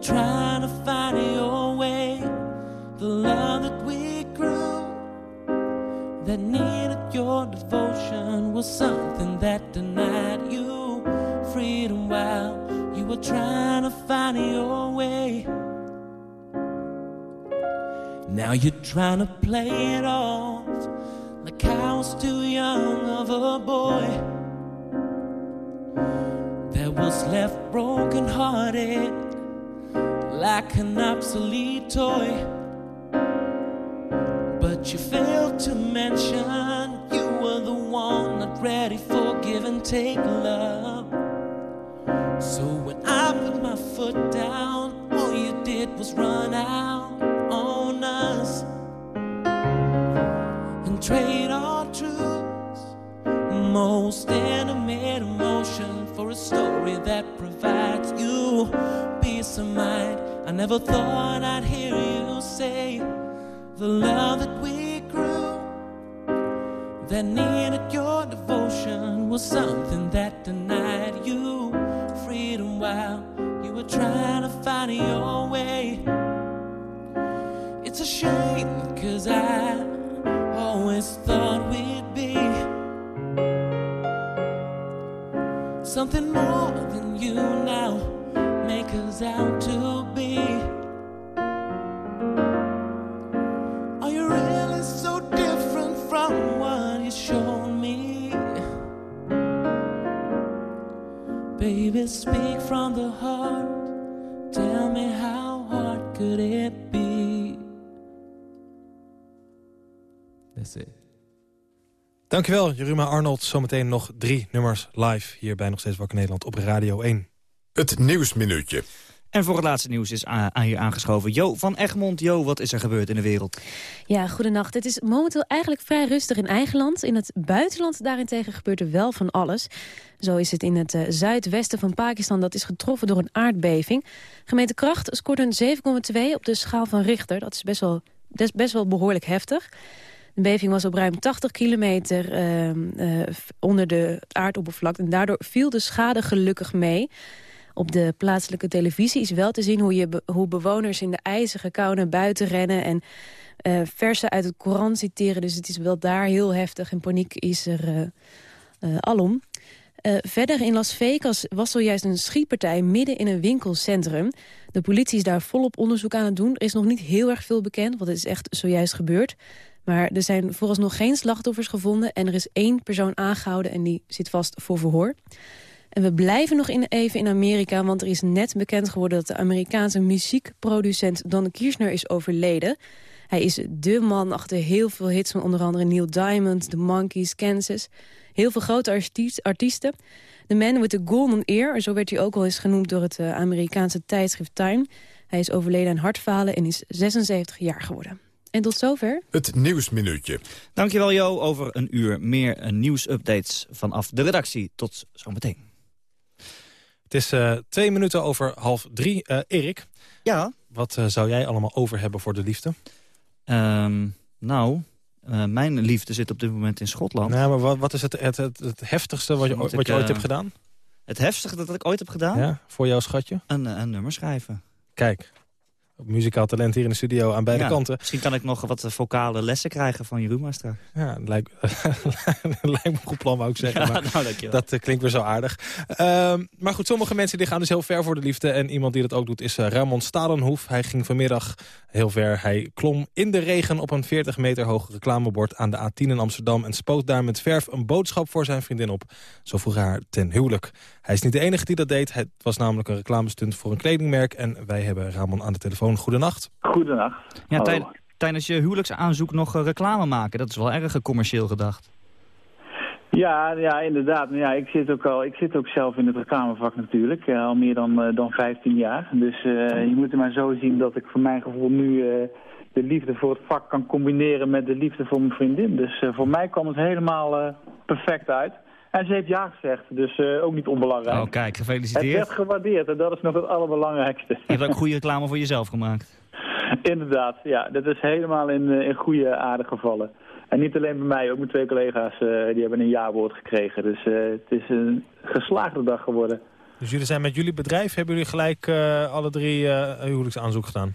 You were trying to find your way. The love that we grew that needed your devotion was something that denied you freedom while you were trying to find your way. Now you're trying to Baby, speak from the heart. Tell me how hard could it be? That's it. Dankjewel, Jeruma Arnold. Zometeen nog drie nummers live hier bij Nog Steeds Wakker Nederland op Radio 1. Het Nieuwsminuutje. En voor het laatste nieuws is aan hier aangeschoven Jo van Egmond. Jo, wat is er gebeurd in de wereld? Ja, goedenacht. Het is momenteel eigenlijk vrij rustig in eigen land. In het buitenland daarentegen gebeurt er wel van alles. Zo is het in het eh, zuidwesten van Pakistan. Dat is getroffen door een aardbeving. Gemeente Kracht scoort een 7,2 op de schaal van Richter. Dat is best wel, best wel behoorlijk heftig. De beving was op ruim 80 kilometer ehm, eh, onder de het aardoppervlak. En daardoor viel de schade gelukkig mee. Op de plaatselijke televisie is wel te zien hoe, je hoe bewoners in de ijzige kou naar buiten rennen... en eh, versen uit het Koran citeren. Dus het is wel daar heel heftig en paniek is er eh, alom. Verder in Las Vegas was zojuist een schietpartij midden in een winkelcentrum. De politie is daar volop onderzoek aan het doen. Er is nog niet heel erg veel bekend, want het is echt zojuist gebeurd. Maar er zijn vooralsnog geen slachtoffers gevonden... en er is één persoon aangehouden en die zit vast voor verhoor. En we blijven nog in, even in Amerika, want er is net bekend geworden... dat de Amerikaanse muziekproducent Don Kirshner is overleden. Hij is de man achter heel veel hits van onder andere Neil Diamond... The Monkees, Kansas. Heel veel grote artiest- artiesten. The Man with the Golden Ear, zo werd hij ook al eens genoemd... door het eh, Amerikaanse tijdschrift Time. Hij is overleden aan hartfalen en is 76 jaar geworden. En tot zover. Het Nieuwsminuutje. Dankjewel Jo, over een uur meer eh, nieuwsupdates vanaf de redactie. Tot zometeen. Het is eh, twee minuten over half drie. Eh, Erik, Ja? wat eh, zou jij allemaal over hebben voor de liefde? Ehm, nou, eh, mijn liefde zit op dit moment in Schotland. Nou, maar wat, wat is het, het, het, het heftigste wat je, wat ik, je ooit hebt gedaan? Het heftigste dat ik ooit heb gedaan? Ja, voor jouw schatje? Een, een nummer schrijven. Kijk, muzikaal talent hier in de studio aan beide Ja, kanten. Misschien kan ik nog wat eh, vocale lessen krijgen van Jeruma straks. Ja, lijkt, lijkt me een goed plan, wou ik zeggen. Ja, maar nou, dat eh, klinkt weer zo aardig. Ehm, maar goed, sommige mensen die gaan dus heel ver voor de liefde. En iemand die dat ook doet is uh, Ramon Stadenhoef. Hij ging vanmiddag heel ver. Hij klom in de regen op een 40 meter hoog reclamebord aan de A10 in Amsterdam... en spoot daar met verf een boodschap voor zijn vriendin op. Zo vroeg haar ten huwelijk. Hij is niet de enige die dat deed. Het was namelijk een reclamestunt voor een kledingmerk. En wij hebben Ramon aan de telefoon. Goedenacht. Goedenacht. Ja, tij- tijdens je huwelijksaanzoek nog eh, reclame maken. Dat is wel erg eh, commercieel gedacht. Ja, ja, inderdaad. Ja, ik, zit ook al, ik zit ook zelf in het reclamevak natuurlijk, eh, al meer dan, eh, dan 15 jaar. Dus eh, je moet het maar zo zien dat ik voor mijn gevoel nu eh, de liefde voor het vak kan combineren met de liefde voor mijn vriendin. Dus eh, voor mij kwam het helemaal eh, perfect uit. En ze heeft ja gezegd, dus eh, ook niet onbelangrijk. Oh, kijk, het gefeliciteerd. werd gewaardeerd en dat is nog het allerbelangrijkste. Je hebt ook goede reclame voor jezelf gemaakt. Inderdaad, ja. Dat is helemaal in, eh, in goede aarde gevallen. En niet alleen bij mij, ook mijn twee collega's eh, die hebben een jaarwoord gekregen. Dus eh, het is een geslaagde dag geworden. Dus jullie zijn met jullie bedrijf, hebben jullie gelijk eh, alle drie eh, een huwelijksaanzoek gedaan?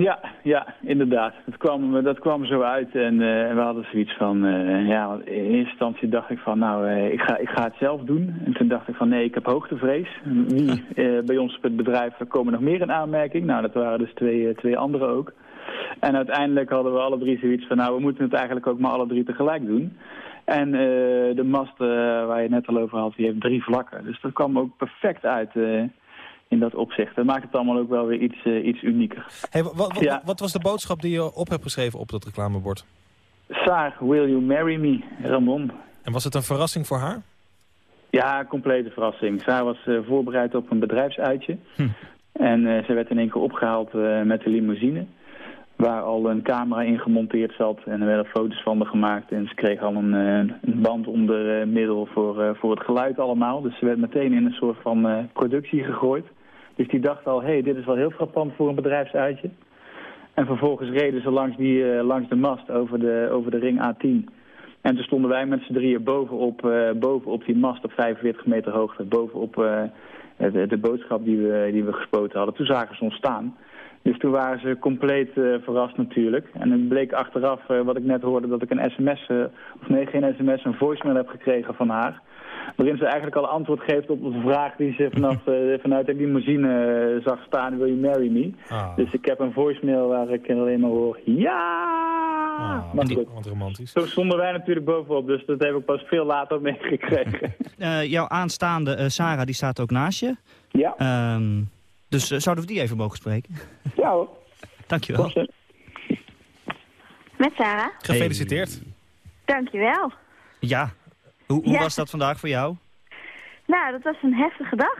Ja, ja, inderdaad. Dat kwam, dat kwam zo uit en eh, we hadden zoiets van, eh, ja, in eerste instantie dacht ik van, nou, eh, ik, ga, ik ga het zelf doen. En toen dacht ik van, nee, ik heb hoogtevrees. Wie bij ons op het bedrijf komen nog meer in aanmerking? Nou, dat waren dus twee, twee anderen ook. En uiteindelijk hadden we alle drie zoiets van, nou, we moeten het eigenlijk ook maar alle drie tegelijk doen. En de mast waar je net al over had, die heeft drie vlakken. Dus dat kwam ook perfect uit in dat opzicht. Dat maakt het allemaal ook wel weer iets, eh, iets unieker. Hey, wat, wat, Ja. wat was de boodschap die je op hebt geschreven op dat reclamebord? Saar, will you marry me, Ramon? En was het een verrassing voor haar? Ja, complete verrassing. Saar was eh, voorbereid op een bedrijfsuitje. Hm. En eh, ze werd in één keer opgehaald eh, met de limousine. waar al een camera in gemonteerd zat. En er werden foto's van me gemaakt. En ze kreeg al een, een band onder middel voor, voor het geluid allemaal. Dus ze werd meteen in een soort van productie gegooid. Dus die dacht al, hé, hey, dit is wel heel frappant voor een bedrijfsuitje. En vervolgens reden ze langs, die, langs de mast over de, over de ring A10. En toen stonden wij met z'n drieën bovenop, bovenop die mast op 45 meter hoogte. Bovenop de, de boodschap die we, die we gespoten hadden. Toen zagen ze ons staan. Dus toen waren ze compleet uh, verrast natuurlijk. En het bleek achteraf, uh, wat ik net hoorde, dat ik een sms, uh, of nee, geen sms, een voicemail heb gekregen van haar. Waarin ze eigenlijk al antwoord geeft op een vraag die ze vanaf, vanuit de limousine zag staan. Wil you marry me? Ah. Dus ik heb een voicemail waar ik alleen maar hoor, ja! Ah, maar goed, wat romantisch. Toen stonden wij natuurlijk bovenop, dus dat heb ik pas veel later meegekregen. jouw aanstaande Sarah, die staat ook naast je. Ja. Ehm, dus uh, zouden we die even mogen spreken? Ja hoor. Dankjewel. Met Sarah. Gefeliciteerd. Hey. Dankjewel. Ja. Hoe, hoe was dat vandaag voor jou? Nou, dat was een heftige dag.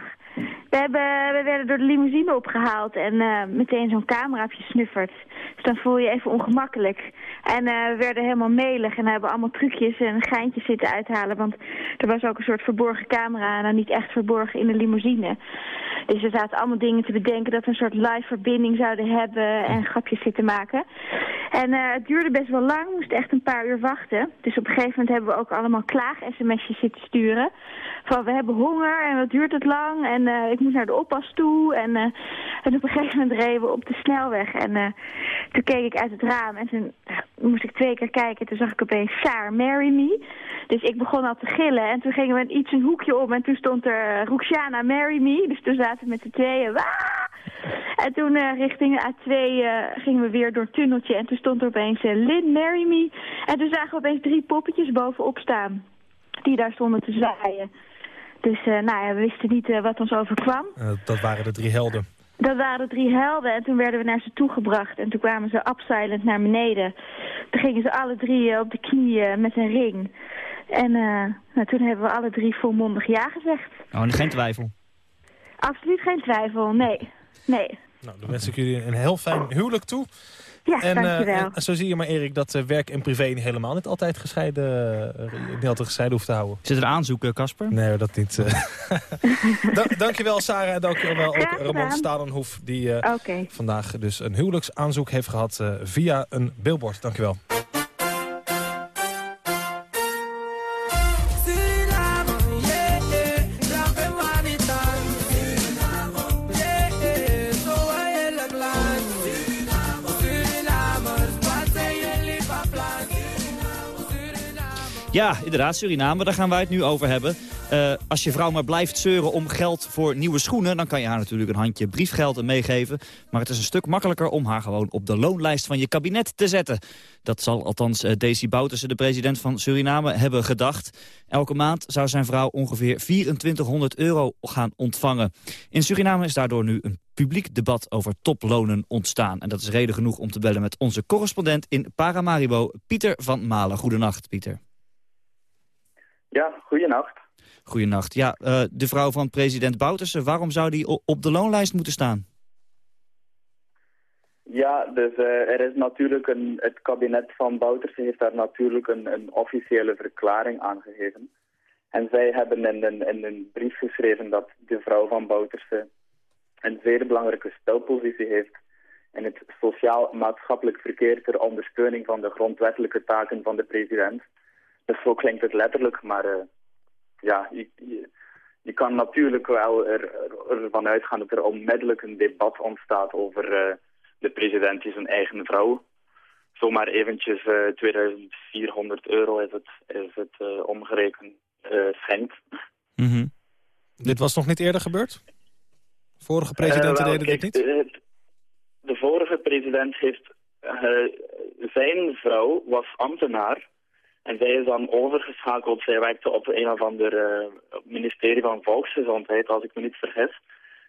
We, hebben, we werden door de limousine opgehaald en uh, meteen zo'n camera op je snuffert. Dus dan voel je je even ongemakkelijk. En uh, we werden helemaal melig en hebben allemaal trucjes en geintjes zitten uithalen. Want er was ook een soort verborgen camera en dan niet echt verborgen in de limousine. Dus we zaten allemaal dingen te bedenken dat we een soort live verbinding zouden hebben en grapjes zitten maken. En uh, het duurde best wel lang, we moesten echt een paar uur wachten. Dus op een gegeven moment hebben we ook allemaal klaag-sms'jes zitten sturen. Van we hebben honger en wat duurt het lang en uh, ik moet naar de oppas toe. En, uh, en op een gegeven moment reden we op de snelweg en toen keek ik uit het raam en toen moest ik twee keer kijken. Toen zag ik opeens Saar, marry me. Dus ik begon al te gillen en toen gingen we iets een hoekje om en toen stond er Ruxiana, marry me. Dus toen zaten we met z'n tweeën. En toen uh, richting A2 uh, gingen we weer door het tunneltje en toen stond er opeens uh, Lin, marry me. En toen zagen we opeens drie poppetjes bovenop staan die daar stonden te zwaaien. Dus nou ja, we wisten niet wat ons overkwam. dat waren de drie helden. Dat waren de drie helden en toen werden we naar ze toegebracht. En toen kwamen ze upsilent naar beneden. Toen gingen ze alle drie op de knieën met een ring. En nou, toen hebben we alle drie volmondig ja gezegd. Oh, en geen twijfel? Absoluut geen twijfel, nee. Nee. Nou, dan wens ik jullie een heel fijn huwelijk toe. Ja, en, dankjewel. Uh, en zo zie je maar, Erik, dat uh, werk en privé niet helemaal niet altijd gescheiden, uh, niet altijd gescheiden hoeft te houden. Zit er aanzoeken, Casper? Nee, dat niet. da dankjewel, Sarah. En dankjewel ook Ramon Stadenhoef, die okay. vandaag dus een huwelijksaanzoek heeft gehad via een billboard. Dankjewel. Ja, inderdaad, Suriname, daar gaan wij het nu over hebben. Uh, als je vrouw maar blijft zeuren om geld voor nieuwe schoenen... dan kan je haar natuurlijk een handje briefgeld meegeven. Maar het is een stuk makkelijker om haar gewoon op de loonlijst van je kabinet te zetten. Dat zal althans uh, Desi Bouterse, de president van Suriname, hebben gedacht. Elke maand zou zijn vrouw ongeveer 2400 euro gaan ontvangen. In Suriname is daardoor nu een publiek debat over toplonen ontstaan. En dat is reden genoeg om te bellen met onze correspondent in Paramaribo, Pieter van Malen. Goedenacht, Pieter. Ja, goeienacht. Goeienacht. Ja, uh, de vrouw van president Bouterse, waarom zou die op de loonlijst moeten staan? Ja, dus uh, er is natuurlijk een, het kabinet van Bouterse heeft daar natuurlijk een, een officiële verklaring aangegeven. En zij hebben in een, in een brief geschreven dat de vrouw van Bouterse een zeer belangrijke stelpositie heeft in het sociaal-maatschappelijk verkeer ter ondersteuning van de grondwettelijke taken van de president. Dus zo klinkt het letterlijk, maar uh, ja, je, je, kan natuurlijk wel er, ervan uitgaan dat er onmiddellijk een debat ontstaat over uh, de president die zijn eigen vrouw. Zomaar eventjes uh, eh, 2400 euro is het, is het omgerekend schenkt. Mm -hmm. Dit was nog niet eerder gebeurd? Vorige presidenten deden dit niet? De vorige president heeft... zijn vrouw was ambtenaar en zij is dan overgeschakeld. Zij werkte op een of ander uh, ministerie van Volksgezondheid, als ik me niet vergis.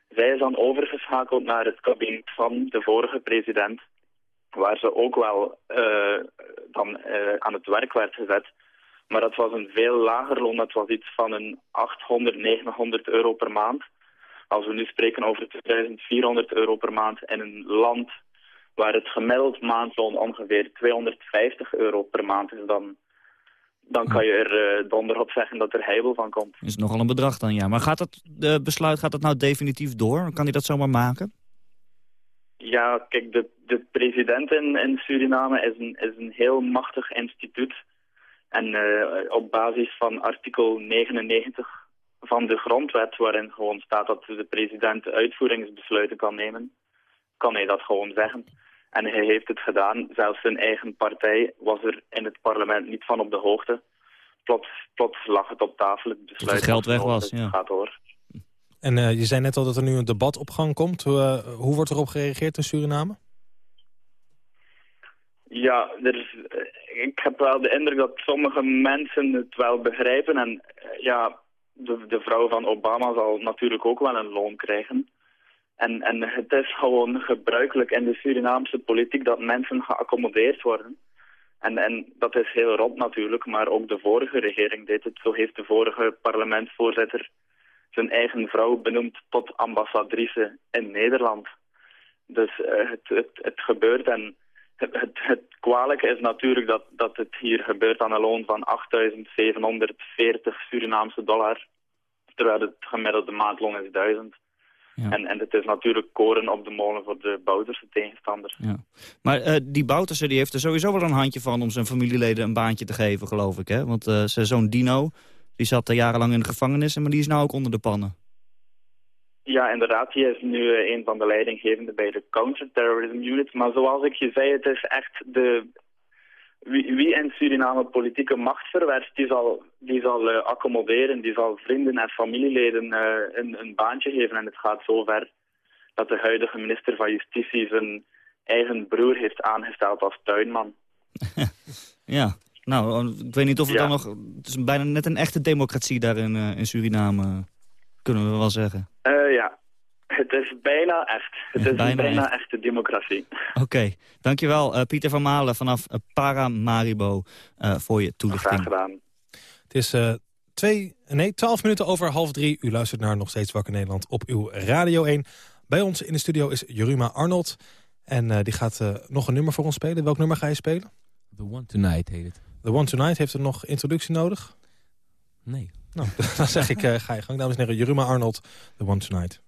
Zij is dan overgeschakeld naar het kabinet van de vorige president, waar ze ook wel uh, dan uh, aan het werk werd gezet. Maar dat was een veel lager loon, dat was iets van een 800, 900 euro per maand. Als we nu spreken over 2400 euro per maand in een land waar het gemiddeld maandloon ongeveer 250 euro per maand is, dan, dan kan je er uh, donder op zeggen dat er heibel van komt. Is nogal een bedrag dan, ja. Maar gaat dat besluit gaat dat nou definitief door? Kan hij dat zomaar maken? Ja, kijk, de, de president in, in Suriname is een, is een heel machtig instituut. En uh, op basis van artikel 99 van de grondwet, waarin gewoon staat dat de president uitvoeringsbesluiten kan nemen, kan hij dat gewoon zeggen. En hij heeft het gedaan. Zelfs zijn eigen partij was er in het parlement niet van op de hoogte. Plots, plots lag het op tafel. Het besluit het geld weg was, ja. gaat door. En uh, je zei net al dat er nu een debat op gang komt. Uh, hoe wordt erop gereageerd in Suriname? Ja, er is, uh, ik heb wel de indruk dat sommige mensen het wel begrijpen. En ja, de, de vrouw van Obama zal natuurlijk ook wel een loon krijgen. En, en het is gewoon gebruikelijk in de Surinaamse politiek dat mensen geaccommodeerd worden. En, en dat is heel rot natuurlijk, maar ook de vorige regering deed het. Zo heeft de vorige parlementsvoorzitter zijn eigen vrouw benoemd tot ambassadrice in Nederland. Dus uh, het, het, gebeurt en het, het, het kwalijke is natuurlijk dat, dat het hier gebeurt aan een loon van 8.740 Surinaamse dollar. Terwijl het gemiddelde maandloon is 1000. Ja. En, en het is natuurlijk koren op de molen voor de Bouterse tegenstanders. Ja. Maar uh, die Bouterse die heeft er sowieso wel een handje van om zijn familieleden een baantje te geven, geloof ik. Hè? Want uh, zijn zoon Dino, die zat er jarenlang in de gevangenis, maar die is nou ook onder de pannen. Ja, inderdaad. Die is nu uh, een van de leidinggevenden bij de Counterterrorism Unit. Maar zoals ik je zei, het is echt de... Wie, wie in Suriname politieke macht verwerft, die zal, die zal uh, accommoderen. Die zal vrienden en familieleden uh, een, een baantje geven. En het gaat zover dat de huidige minister van Justitie zijn eigen broer heeft aangesteld als tuinman. ja, nou, ik weet niet of het ja. dan nog... Het is bijna net een echte democratie daar in, uh, in Suriname, kunnen we wel zeggen. Ja, het is bijna echt. Het is bijna een bijna echt. echte democratie. Oké, okay. dankjewel uh, Pieter van Malen vanaf Paramaribo voor je toelichting. Graag gedaan. Het is twee, nee, twaalf minuten over half drie. U luistert naar Nog Steeds Wakker Nederland op uw Radio 1. Bij ons in de studio is Juruma Arnold. En die gaat nog een nummer voor ons spelen. Welk nummer ga je spelen? The One Tonight heet het. The One Tonight, heeft er nog introductie nodig? Nee. Nou, dan zeg ik, uh, ga je gang, dames en heren. Juruma Arnold, The One Tonight.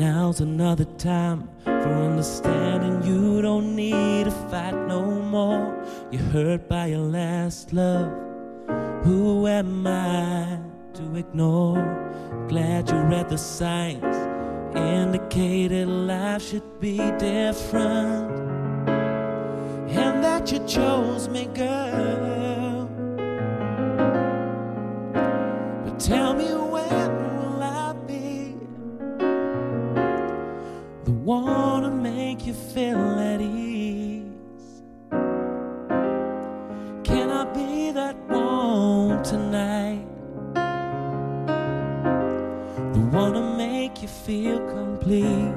Now's another time for understanding you don't need to fight no more. You're hurt by your last love. Who am I to ignore? Glad you read the signs. Indicated life should be different. And that you chose me, girl. But tell me wanna make you feel complete.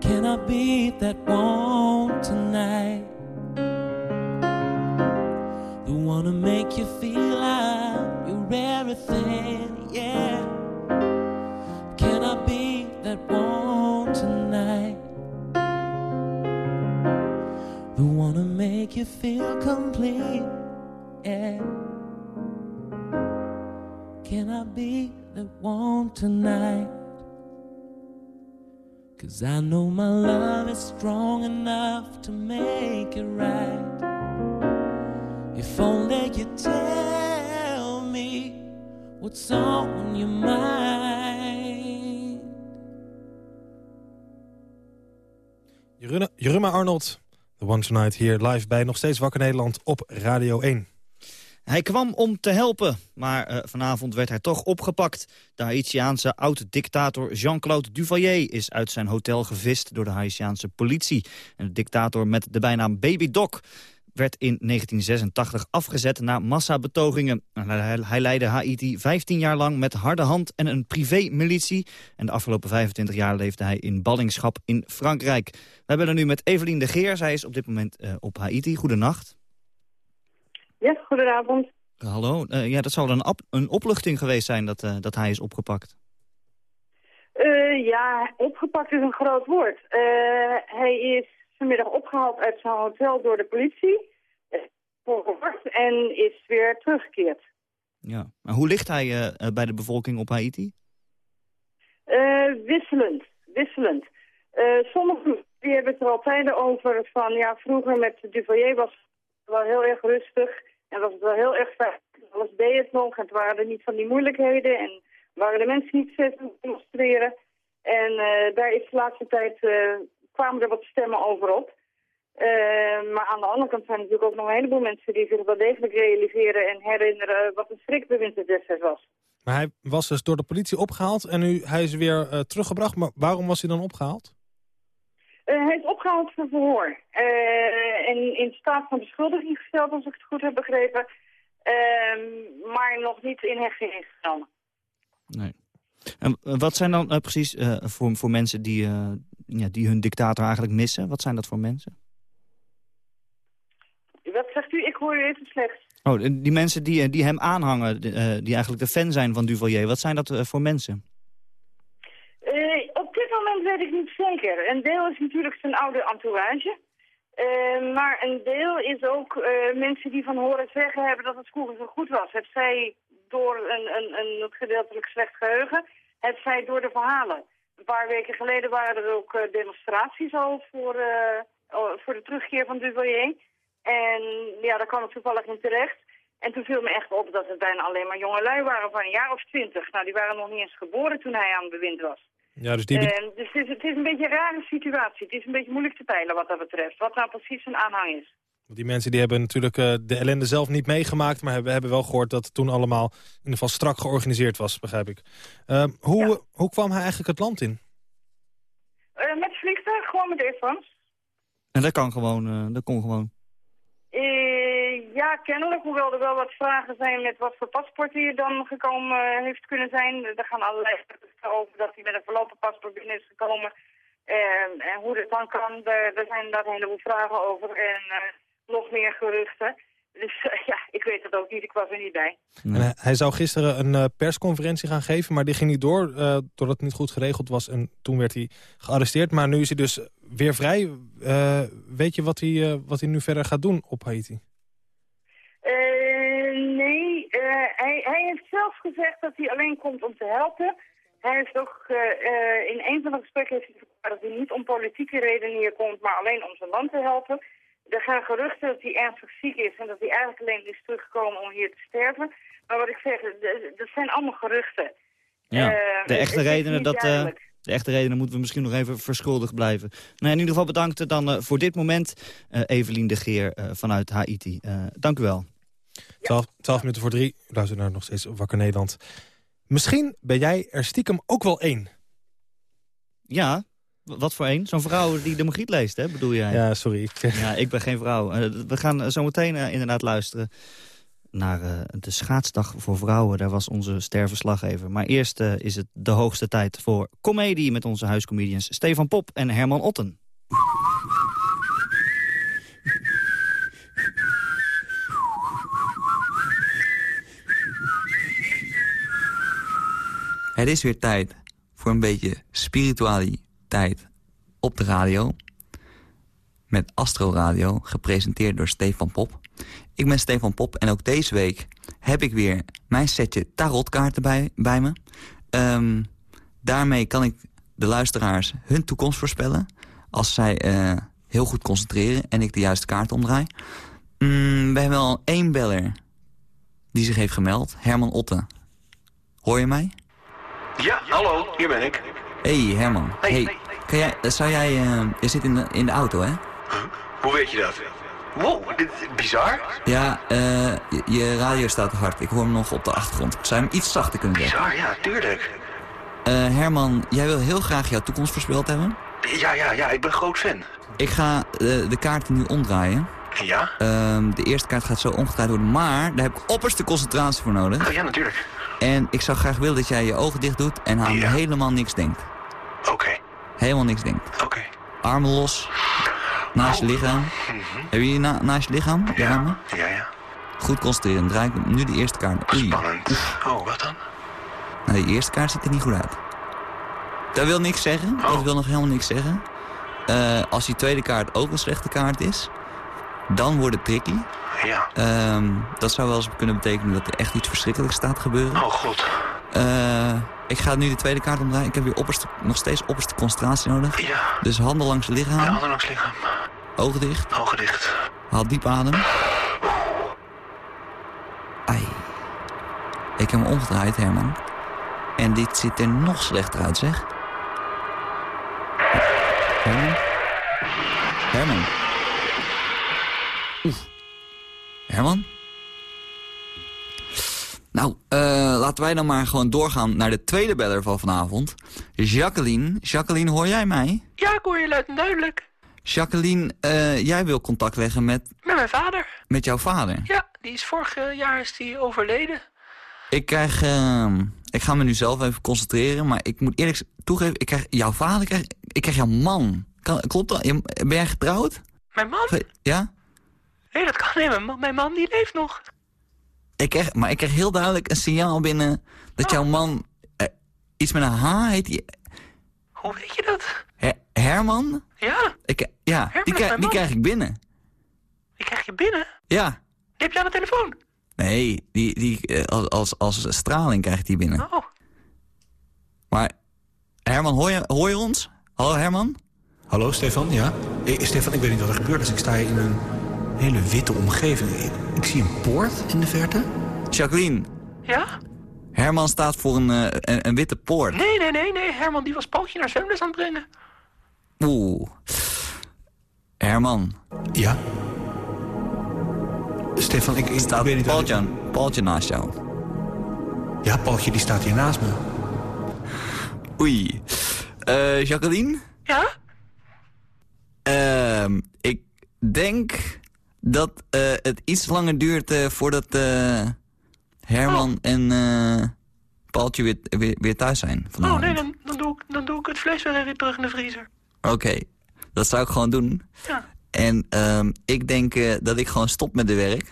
Can I be that one tonight? The one to make you feel I'm your everything, yeah. want tonight. The one to make you feel complete. Yeah. Can I be the one tonight? Cause I know my love is strong enough to make it right. If only you tell me what's on your mind. Jeruma Arnold, The One Tonight hier live bij Nog Steeds Wakker Nederland op Radio 1. Hij kwam om te helpen, maar uh, vanavond werd hij toch opgepakt. De Haitiaanse oud-dictator Jean-Claude Duvalier is uit zijn hotel gevist door de Haitiaanse politie. En de dictator met de bijnaam Baby Doc werd in 1986 afgezet na massabetogingen. Hij, hij leidde Haiti 15 jaar lang met harde hand en een privé-militie. En de afgelopen 25 jaar leefde hij in ballingschap in Frankrijk. We hebben er nu met Evelien de Geer. Zij is op dit moment uh, op Haiti. Goedenacht. Ja, goedenavond. Hallo. Uh, ja, dat zal een, op een opluchting geweest zijn dat, uh, dat hij is opgepakt. Ja, opgepakt is een groot woord. hij is vanmiddag opgehaald uit zijn hotel door de politie. En is weer teruggekeerd. Ja, maar hoe ligt hij bij de bevolking op Haiti? wisselend, wisselend. sommigen die hebben het er altijd over van, ja, vroeger met Duvalier was het wel heel erg rustig. En was het wel heel erg fijn. Alles deed het nog. Het waren er niet van die moeilijkheden. En waren de mensen niet zes te demonstreren. En uh, daar is de laatste tijd, uh, kwamen er wat stemmen over op. Uh, maar aan de andere kant zijn er natuurlijk ook nog een heleboel mensen die zich wel degelijk realiseren en herinneren wat een schrikbewind het destijds was. Maar hij was dus door de politie opgehaald en nu hij is weer teruggebracht. Maar waarom was hij dan opgehaald? Uh, hij is opgehaald voor verhoor. Uh, en in staat van beschuldiging gesteld, als ik het goed heb begrepen. Uh, maar nog niet in hechtenis genomen. Nee. En wat zijn dan precies voor, voor mensen die, ja, die hun dictator eigenlijk missen? Wat zijn dat voor mensen? Wat zegt u? Ik hoor u even slecht. Oh, die mensen die, die hem aanhangen, die eigenlijk de fan zijn van Duvalier. Wat zijn dat voor mensen? op dit moment weet ik niet zeker. Een deel is natuurlijk zijn oude entourage. Maar een deel is ook mensen die van horen zeggen hebben dat het vroeger zo goed was. Het zij door een, een, een gedeeltelijk slecht geheugen, het zij door de verhalen. Een paar weken geleden waren er ook uh, demonstraties al voor, voor de terugkeer van Duvalier. En ja, daar kwam het toevallig in terecht. En toen viel me echt op dat het bijna alleen maar jonge lui waren van een jaar of twintig. Nou, die waren nog niet eens geboren toen hij aan het bewind was. Ja, dus die... Uh, dus het is, het is een beetje een rare situatie. Het is een beetje moeilijk te peilen wat dat betreft. Wat nou precies een aanhang is. Die mensen die hebben natuurlijk uh, de ellende zelf niet meegemaakt... maar we hebben wel gehoord dat het toen allemaal in ieder geval strak georganiseerd was, begrijp ik. Uh, hoe, ja. hoe kwam hij eigenlijk het land in? Uh, met vliegtuig, gewoon met Air France. En dat kan gewoon, dat kon gewoon? ja, kennelijk, hoewel er wel wat vragen zijn met wat voor paspoort hij dan gekomen heeft kunnen zijn. Er gaan allerlei over dat hij met een verlopen paspoort binnen is gekomen. En, en hoe dat dan kan, daar, daar zijn daar een heleboel vragen over en uh, nog meer geruchten. Dus uh, ja, ik weet het ook niet, ik was er niet bij. En hij, hij zou gisteren een uh, persconferentie gaan geven, maar die ging niet door, doordat het niet goed geregeld was. En toen werd hij gearresteerd, maar nu is hij dus weer vrij. weet je wat hij, wat hij nu verder gaat doen op Haiti? nee, hij, hij heeft zelf gezegd dat hij alleen komt om te helpen... Hij heeft ook uh, uh, in een van de gesprekken heeft hij verklaard dat hij niet om politieke redenen hier komt, maar alleen om zijn land te helpen. Er gaan geruchten dat hij ernstig ziek is en dat hij eigenlijk alleen is teruggekomen om hier te sterven. Maar wat ik zeg, dat zijn allemaal geruchten. Ja, uh, de echte redenen dat... De echte redenen moeten we misschien nog even verschuldigd blijven. Nou, in ieder geval bedankt dan voor dit moment Evelien de Geer vanuit Haiti. dank u wel. 12, 12 minuten voor drie. Luister naar nog steeds Wakker Nederland. Misschien ben jij er stiekem ook wel één. Ja, wat voor één? Zo'n vrouw die de Magiet leest, hè, bedoel jij? Ja, sorry. Ja, ik ben geen vrouw. We gaan zo meteen uh, inderdaad luisteren naar uh, de schaatsdag voor vrouwen. Daar was onze sterverslaggever. Maar eerst uh, is het de hoogste tijd voor comedie... met onze huiscomedians Stefan Pop en Herman Otten. Het is weer tijd voor een beetje spiritualiteit op de radio. met Astro Radio, gepresenteerd door Stefan Pop. Ik ben Stefan Pop en ook deze week heb ik weer mijn setje tarotkaarten bij, bij me. Ehm, daarmee kan ik de luisteraars hun toekomst voorspellen... als zij eh, heel goed concentreren en ik de juiste kaart omdraai. Mm, we hebben al één beller die zich heeft gemeld, Herman Otte. Hoor je mij? Ja, hallo, hier ben ik. Hey Herman. Hey, Kan jij, zou jij, eh, je zit in de, in de auto hè? Hoe weet je dat? Wow, dit is bizar. Ja, eh, je, je radio staat hard. Ik hoor hem nog op de achtergrond. Zou je hem iets zachter kunnen zetten? Bizar, ja, tuurlijk. Eh, Herman, jij wil heel graag jouw toekomst voorspeld hebben? Ja, ja, ja, ik ben groot fan. Ik ga de kaarten nu omdraaien. Ja? Ehm, de eerste kaart gaat zo omgedraaid worden, maar daar heb ik opperste concentratie voor nodig. Oh, ja, natuurlijk. En ik zou graag willen dat jij je ogen dicht doet en aan helemaal niks denkt. Oké. Helemaal niks denkt. Oké. Armen los. Naast je lichaam. Heb je na naast je lichaam? Je armen? Ja, ja. Goed concentreren. Draai ik nu de eerste kaart. Oei. Spannend. Oh, wat dan? Nou, die eerste kaart ziet er niet goed uit. Dat wil niks zeggen. Dat wil nog helemaal niks zeggen. Eh, als die tweede kaart ook een slechte kaart is, dan wordt het tricky. Ja. Ehm, dat zou wel eens kunnen betekenen dat er echt iets verschrikkelijks staat gebeuren. Oh, god. Eh, ik ga nu de tweede kaart omdraaien. Ik heb weer opperste, nog steeds opperste concentratie nodig. Ja. Dus handen langs het lichaam. Ja, handen langs lichaam. Ogen dicht. Ogen dicht. Haal diep adem. Ai. Ik heb hem omgedraaid, Herman. En dit ziet er nog slechter uit, zeg. Herman? Herman? Oeh. Herman? Nou, eh, laten wij dan maar gewoon doorgaan naar de tweede beller van vanavond. Jacqueline. Jacqueline, hoor jij mij? Ja, ik hoor je luid en duidelijk. Jacqueline, eh, jij wil contact leggen met, Met mijn vader. met jouw vader. Ja, die is vorig eh, jaar is die overleden. Ik krijg... ehm, ik ga me nu zelf even concentreren, maar ik moet eerlijk toegeven... Ik krijg jouw vader, ik krijg, ik krijg jouw man. Kan, klopt dat? Ben jij getrouwd? Mijn man? Ja? Nee, dat kan niet. Mijn man, mijn man die leeft nog. Ik krijg, maar ik krijg heel duidelijk een signaal binnen dat jouw man... eh, iets met een H heet die... Hoe weet je dat? Her- Herman? Ja, Ik, ja, Herman die, is krijg, die krijg ik binnen. die krijg je binnen. Ja. Die heb je aan de telefoon. Nee, die, die, eh, als, als, als straling krijg ik die binnen. Oh. Maar Herman, hoor je, hoor je ons? Hallo Herman? Hallo Stefan, ja? Eh, Stefan, ik weet niet wat er gebeurt. Dus ik sta hier in een hele witte omgeving. Ik, ik zie een poort in de verte. Jacqueline, Ja? Herman staat voor een, eh, een, een witte poort. Nee, nee, nee, nee. Herman die was Paultje naar zwemles aan het brengen. Oeh. Herman. Ja? Stefan, ik, ik, staat weet niet Paultje, Paultje naast jou. Ja, Paultje die staat hier naast me. Oei. Eh, Jacqueline? Ja? Ehm, ik denk dat eh, het iets langer duurt eh, voordat eh, Herman en eh Paultje weer, weer, weer thuis zijn Oh, nee, dan, dan, doe ik, dan doe ik het vlees weer even terug in de vriezer. Oké, dat zou ik gewoon doen. Ja. En ehm, ik denk dat ik gewoon stop met de werk.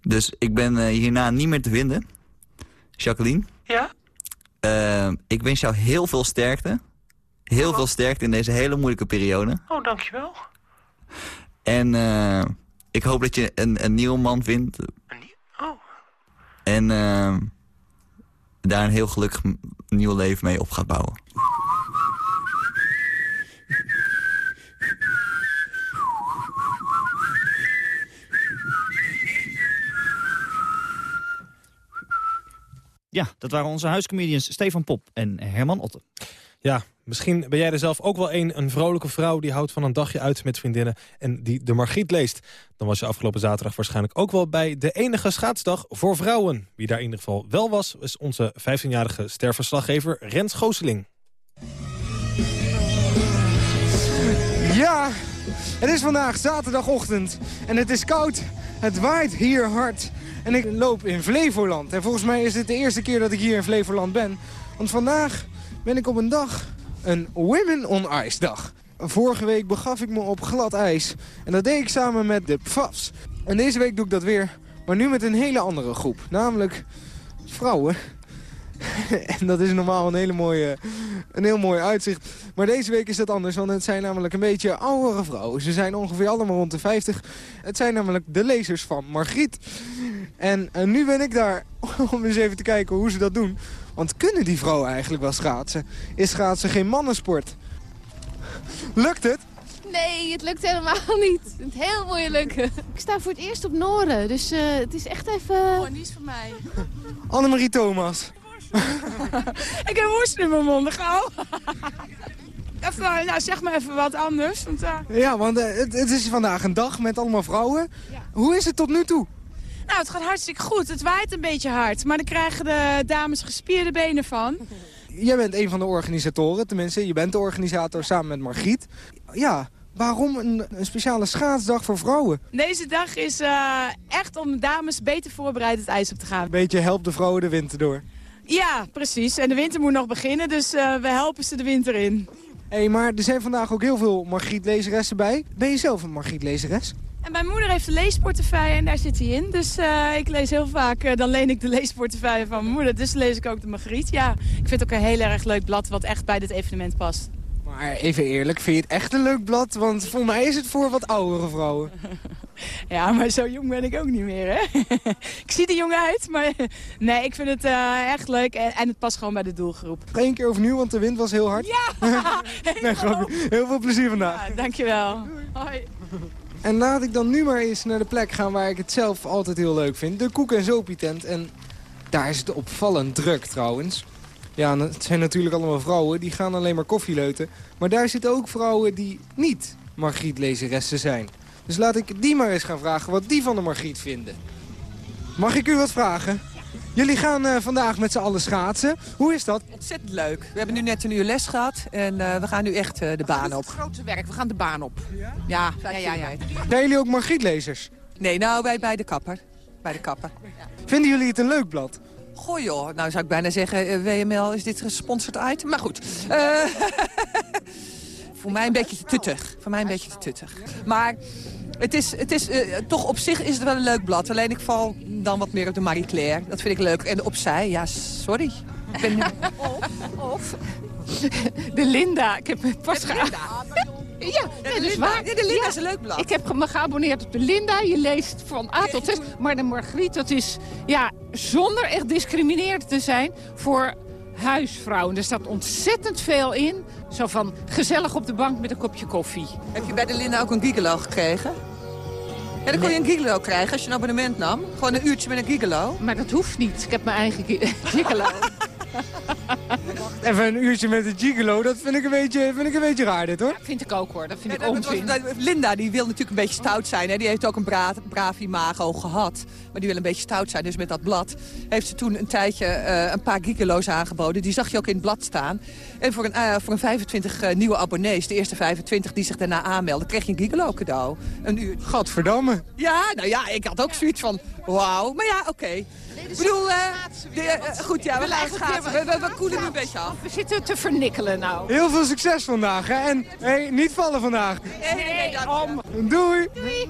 Dus ik ben hierna niet meer te vinden. Jacqueline, Ja? ehm, ik wens jou heel veel sterkte. Heel veel sterkte in deze hele moeilijke periode. Oh, dankjewel. En eh, ik hoop dat je een, een nieuwe man vindt. Oh. En ehm, daar een heel gelukkig nieuw leven mee op gaat bouwen. Ja, dat waren onze huiscomedians Stefan Pop en Herman Otten. Ja, misschien ben jij er zelf ook wel een, een vrolijke vrouw... die houdt van een dagje uit met vriendinnen en die de Margriet leest. Dan was je afgelopen zaterdag waarschijnlijk ook wel bij de enige schaatsdag voor vrouwen. Wie daar in ieder geval wel was, is onze 15-jarige sterverslaggever Rens Gooseling. Ja, het is vandaag zaterdagochtend en het is koud. Het waait hier hard. En ik loop in Flevoland. En volgens mij is dit de eerste keer dat ik hier in Flevoland ben. Want vandaag ben ik op een dag, een Women on Ice dag. Vorige week begaf ik me op glad ijs. En dat deed ik samen met de PFAFs. En deze week doe ik dat weer, maar nu met een hele andere groep. Namelijk vrouwen en dat is normaal een, hele mooie, een heel mooi uitzicht. Maar deze week is dat anders, want het zijn namelijk een beetje oudere vrouwen. Ze zijn ongeveer allemaal rond de 50. Het zijn namelijk de lezers van Margriet. En, en nu ben ik daar om eens even te kijken hoe ze dat doen. Want kunnen die vrouwen eigenlijk wel schaatsen? Is schaatsen geen mannensport? Lukt het? Nee, het lukt helemaal niet. Het is heel mooi lukken. Ik sta voor het eerst op Noren, dus eh, het is echt even... Oh, die is van mij. Annemarie Thomas. ik heb worst in mijn mond gehouden. Even, nou, zeg maar even wat anders. Want, uh... Ja, want uh, het, het, is vandaag een dag met allemaal vrouwen. Ja. Hoe is het tot nu toe? Nou, het gaat hartstikke goed. Het waait een beetje hard, maar dan krijgen de dames gespierde benen van. Jij bent een van de organisatoren, tenminste. Je bent de organisator samen met Margriet. Ja, Waarom een, een, speciale schaatsdag voor vrouwen? Deze dag is uh, echt om dames beter voorbereid het ijs op te gaan. Beetje help de vrouwen de winter door. Ja, precies. En de winter moet nog beginnen, dus uh, we helpen ze de winter in. Hé, hey, maar er zijn vandaag ook heel veel Margriet-lezeressen bij. Ben je zelf een Margriet-lezeres? En mijn moeder heeft een leesportefeuille en daar zit hij in. Dus uh, ik lees heel vaak, dan leen ik de leesportefeuille van mijn moeder. Dus lees ik ook de Margriet. Ja, ik vind het ook een heel erg leuk blad wat echt bij dit evenement past. Maar even eerlijk, vind je het echt een leuk blad? Want voor mij is het voor wat oudere vrouwen. Ja, maar zo jong ben ik ook niet meer, hè? ik zie er jong uit, maar nee, ik vind het uh, echt leuk. En, en, het past gewoon bij de doelgroep. Eén keer overnieuw, want de wind was heel hard. Ja! nee, heel veel plezier vandaag. Ja, dankjewel. Hoi. En laat ik dan nu maar eens naar de plek gaan waar ik het zelf altijd heel leuk vind. De koek- en zopie-tent. En daar is het opvallend druk trouwens. Ja, het zijn natuurlijk allemaal vrouwen, die gaan alleen maar koffieleuten. Maar daar zitten ook vrouwen die niet Margriet-lezeressen zijn. Dus laat ik die maar eens gaan vragen wat die van de Margriet vinden. Mag ik u wat vragen? Jullie gaan uh, vandaag met z'n allen schaatsen. Hoe is dat? Ontzettend leuk. We hebben nu net een uur les gehad en uh, we gaan nu echt uh, de baan op. Het grote werk, we gaan de baan op. Ja? Ja, ja, ja. ja. Zijn jullie ook Margriet-lezers? Nee, nou, bij, bij de kapper. Bij de kapper. Ja. Vinden jullie het een leuk blad? Goh joh, nou zou ik bijna zeggen, WML is dit gesponsord item. Maar goed. Uh, voor mij een beetje te tuttig. Voor mij een beetje te tuttig. Maar het is, het is, uh, toch op zich is het wel een leuk blad. Alleen ik val dan wat meer op de Marie Claire. Dat vind ik leuk. En opzij, ja, sorry. Ik ben... of, of de Linda. Ik heb pas gehaald. Ja, ja, dat is waar. De Linda ja. is een leuk blad. Ik heb me geabonneerd op de Linda. Je leest van A tot Z. Maar de Margriet, dat is ja, zonder echt discriminerend te zijn voor huisvrouwen. Er staat ontzettend veel in. Zo van gezellig op de bank met een kopje koffie. Heb je bij de Linda ook een gigolo gekregen? Ja, dan kon je een gigolo krijgen als je een abonnement nam. Gewoon een uurtje met een gigolo. Maar dat hoeft niet. Ik heb mijn eigen gigolo. Even een uurtje met de gigolo, dat vind ik een beetje, vind ik een beetje raar dit hoor. Ja, vind ik ook hoor, dat vind ja, ik onzin. Was, Linda die wil natuurlijk een beetje stout zijn. Hè? Die heeft ook een bra braaf imago gehad. Maar die wil een beetje stout zijn. Dus met dat blad heeft ze toen een tijdje uh, een paar gigolo's aangeboden. Die zag je ook in het blad staan. En voor een, uh, voor een 25 uh, nieuwe abonnees, de eerste 25 die zich daarna aanmelden... kreeg je een gigolo cadeau. Een uur. Gadverdamme. Ja, nou ja, ik had ook zoiets van, wauw. Maar ja, oké. Okay. Ik bedoel, uh, de, uh, goed, ja, we laten schaatsen. We, we, we koelen nu een beetje af. We zitten te vernikkelen nou. Heel veel succes vandaag, hè? En hey, niet vallen vandaag. Nee, nee, nee, om. Doei. Doei.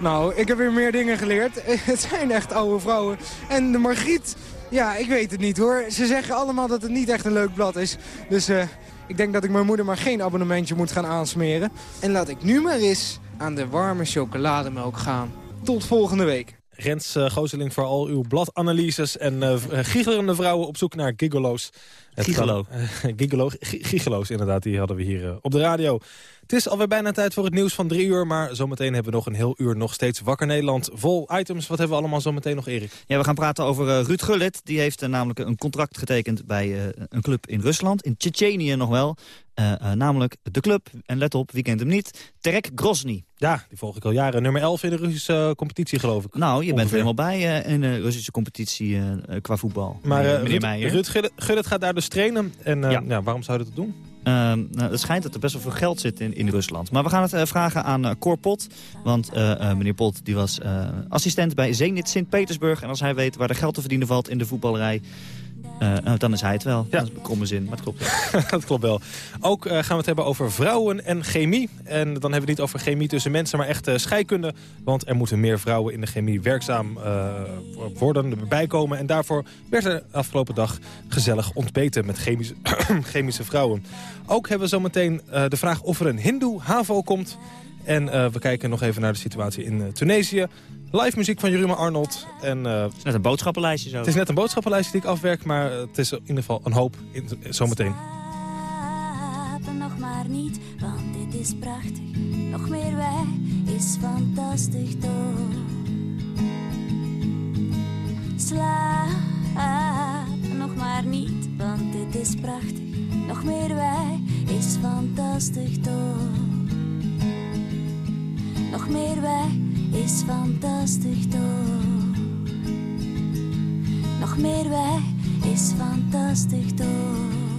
Nou, ik heb weer meer dingen geleerd. Het zijn echt oude vrouwen. En de Margriet, ja, ik weet het niet hoor. Ze zeggen allemaal dat het niet echt een leuk blad is. Dus uh, ik denk dat ik mijn moeder maar geen abonnementje moet gaan aansmeren. En laat ik nu maar eens aan de warme chocolademelk gaan. Tot volgende week. Rens uh, Gooseling voor al uw bladanalyses en uh, vrouwen op zoek naar gigolo's. Gigolo. Gigolo, gigolo's inderdaad, die hadden we hier op de radio. Het is alweer bijna tijd voor het nieuws van drie uur... maar zometeen hebben we nog een heel uur nog steeds Wakker Nederland. Vol items. Wat hebben we allemaal zometeen nog, Erik? Ja, we gaan praten over uh, Ruud Gullit. Die heeft uh, namelijk een contract getekend bij uh, een club in Rusland. In Tsjetsjenië nog wel. namelijk de club, en let op, wie kent hem niet, Terek Grozny. Ja, die volg ik al jaren. Nummer 11 in de Russische competitie, geloof ik. Nou, je Ongeveer. bent er helemaal bij in de Russische competitie qua voetbal. Maar meneer Ruud, Meijer. Ruud Gullit, Gullit gaat daar dus trainen. En ja. Ja, waarom zou hij dat doen? Uh, nou, het schijnt dat er best wel veel geld zit in, in Rusland. Maar we gaan het uh, vragen aan uh, Cor Pot. Want meneer Pot die was assistent bij Zenit Sint-Petersburg. En als hij weet waar er geld te verdienen valt in de voetballerij... Eh, nou, dan is hij het wel. Ja. Dat is een kromme zin, maar het klopt wel. dat klopt wel. Ook gaan we het hebben over vrouwen en chemie. En dan hebben we het niet over chemie tussen mensen, maar echt scheikunde. Want er moeten meer vrouwen in de chemie werkzaam worden, erbij komen. En daarvoor werd er afgelopen dag gezellig ontbeten met chemische, chemische vrouwen. Ook hebben we zometeen de vraag of er een hindoe HAVO komt... En we kijken nog even naar de situatie in Tunesië. Live muziek van Jurima Arnold. En, uh, het is net een boodschappenlijstje zo. Het is net een boodschappenlijstje die ik afwerk, maar het is in ieder geval een hoop in, zometeen. Slapen nog maar niet, want dit is prachtig. Nog meer wij is fantastisch toch. Slapen nog maar niet, want dit is prachtig. Nog meer wij is fantastisch toch. Nog meer wij is fantastisch toch. Nog meer wij is fantastisch toch.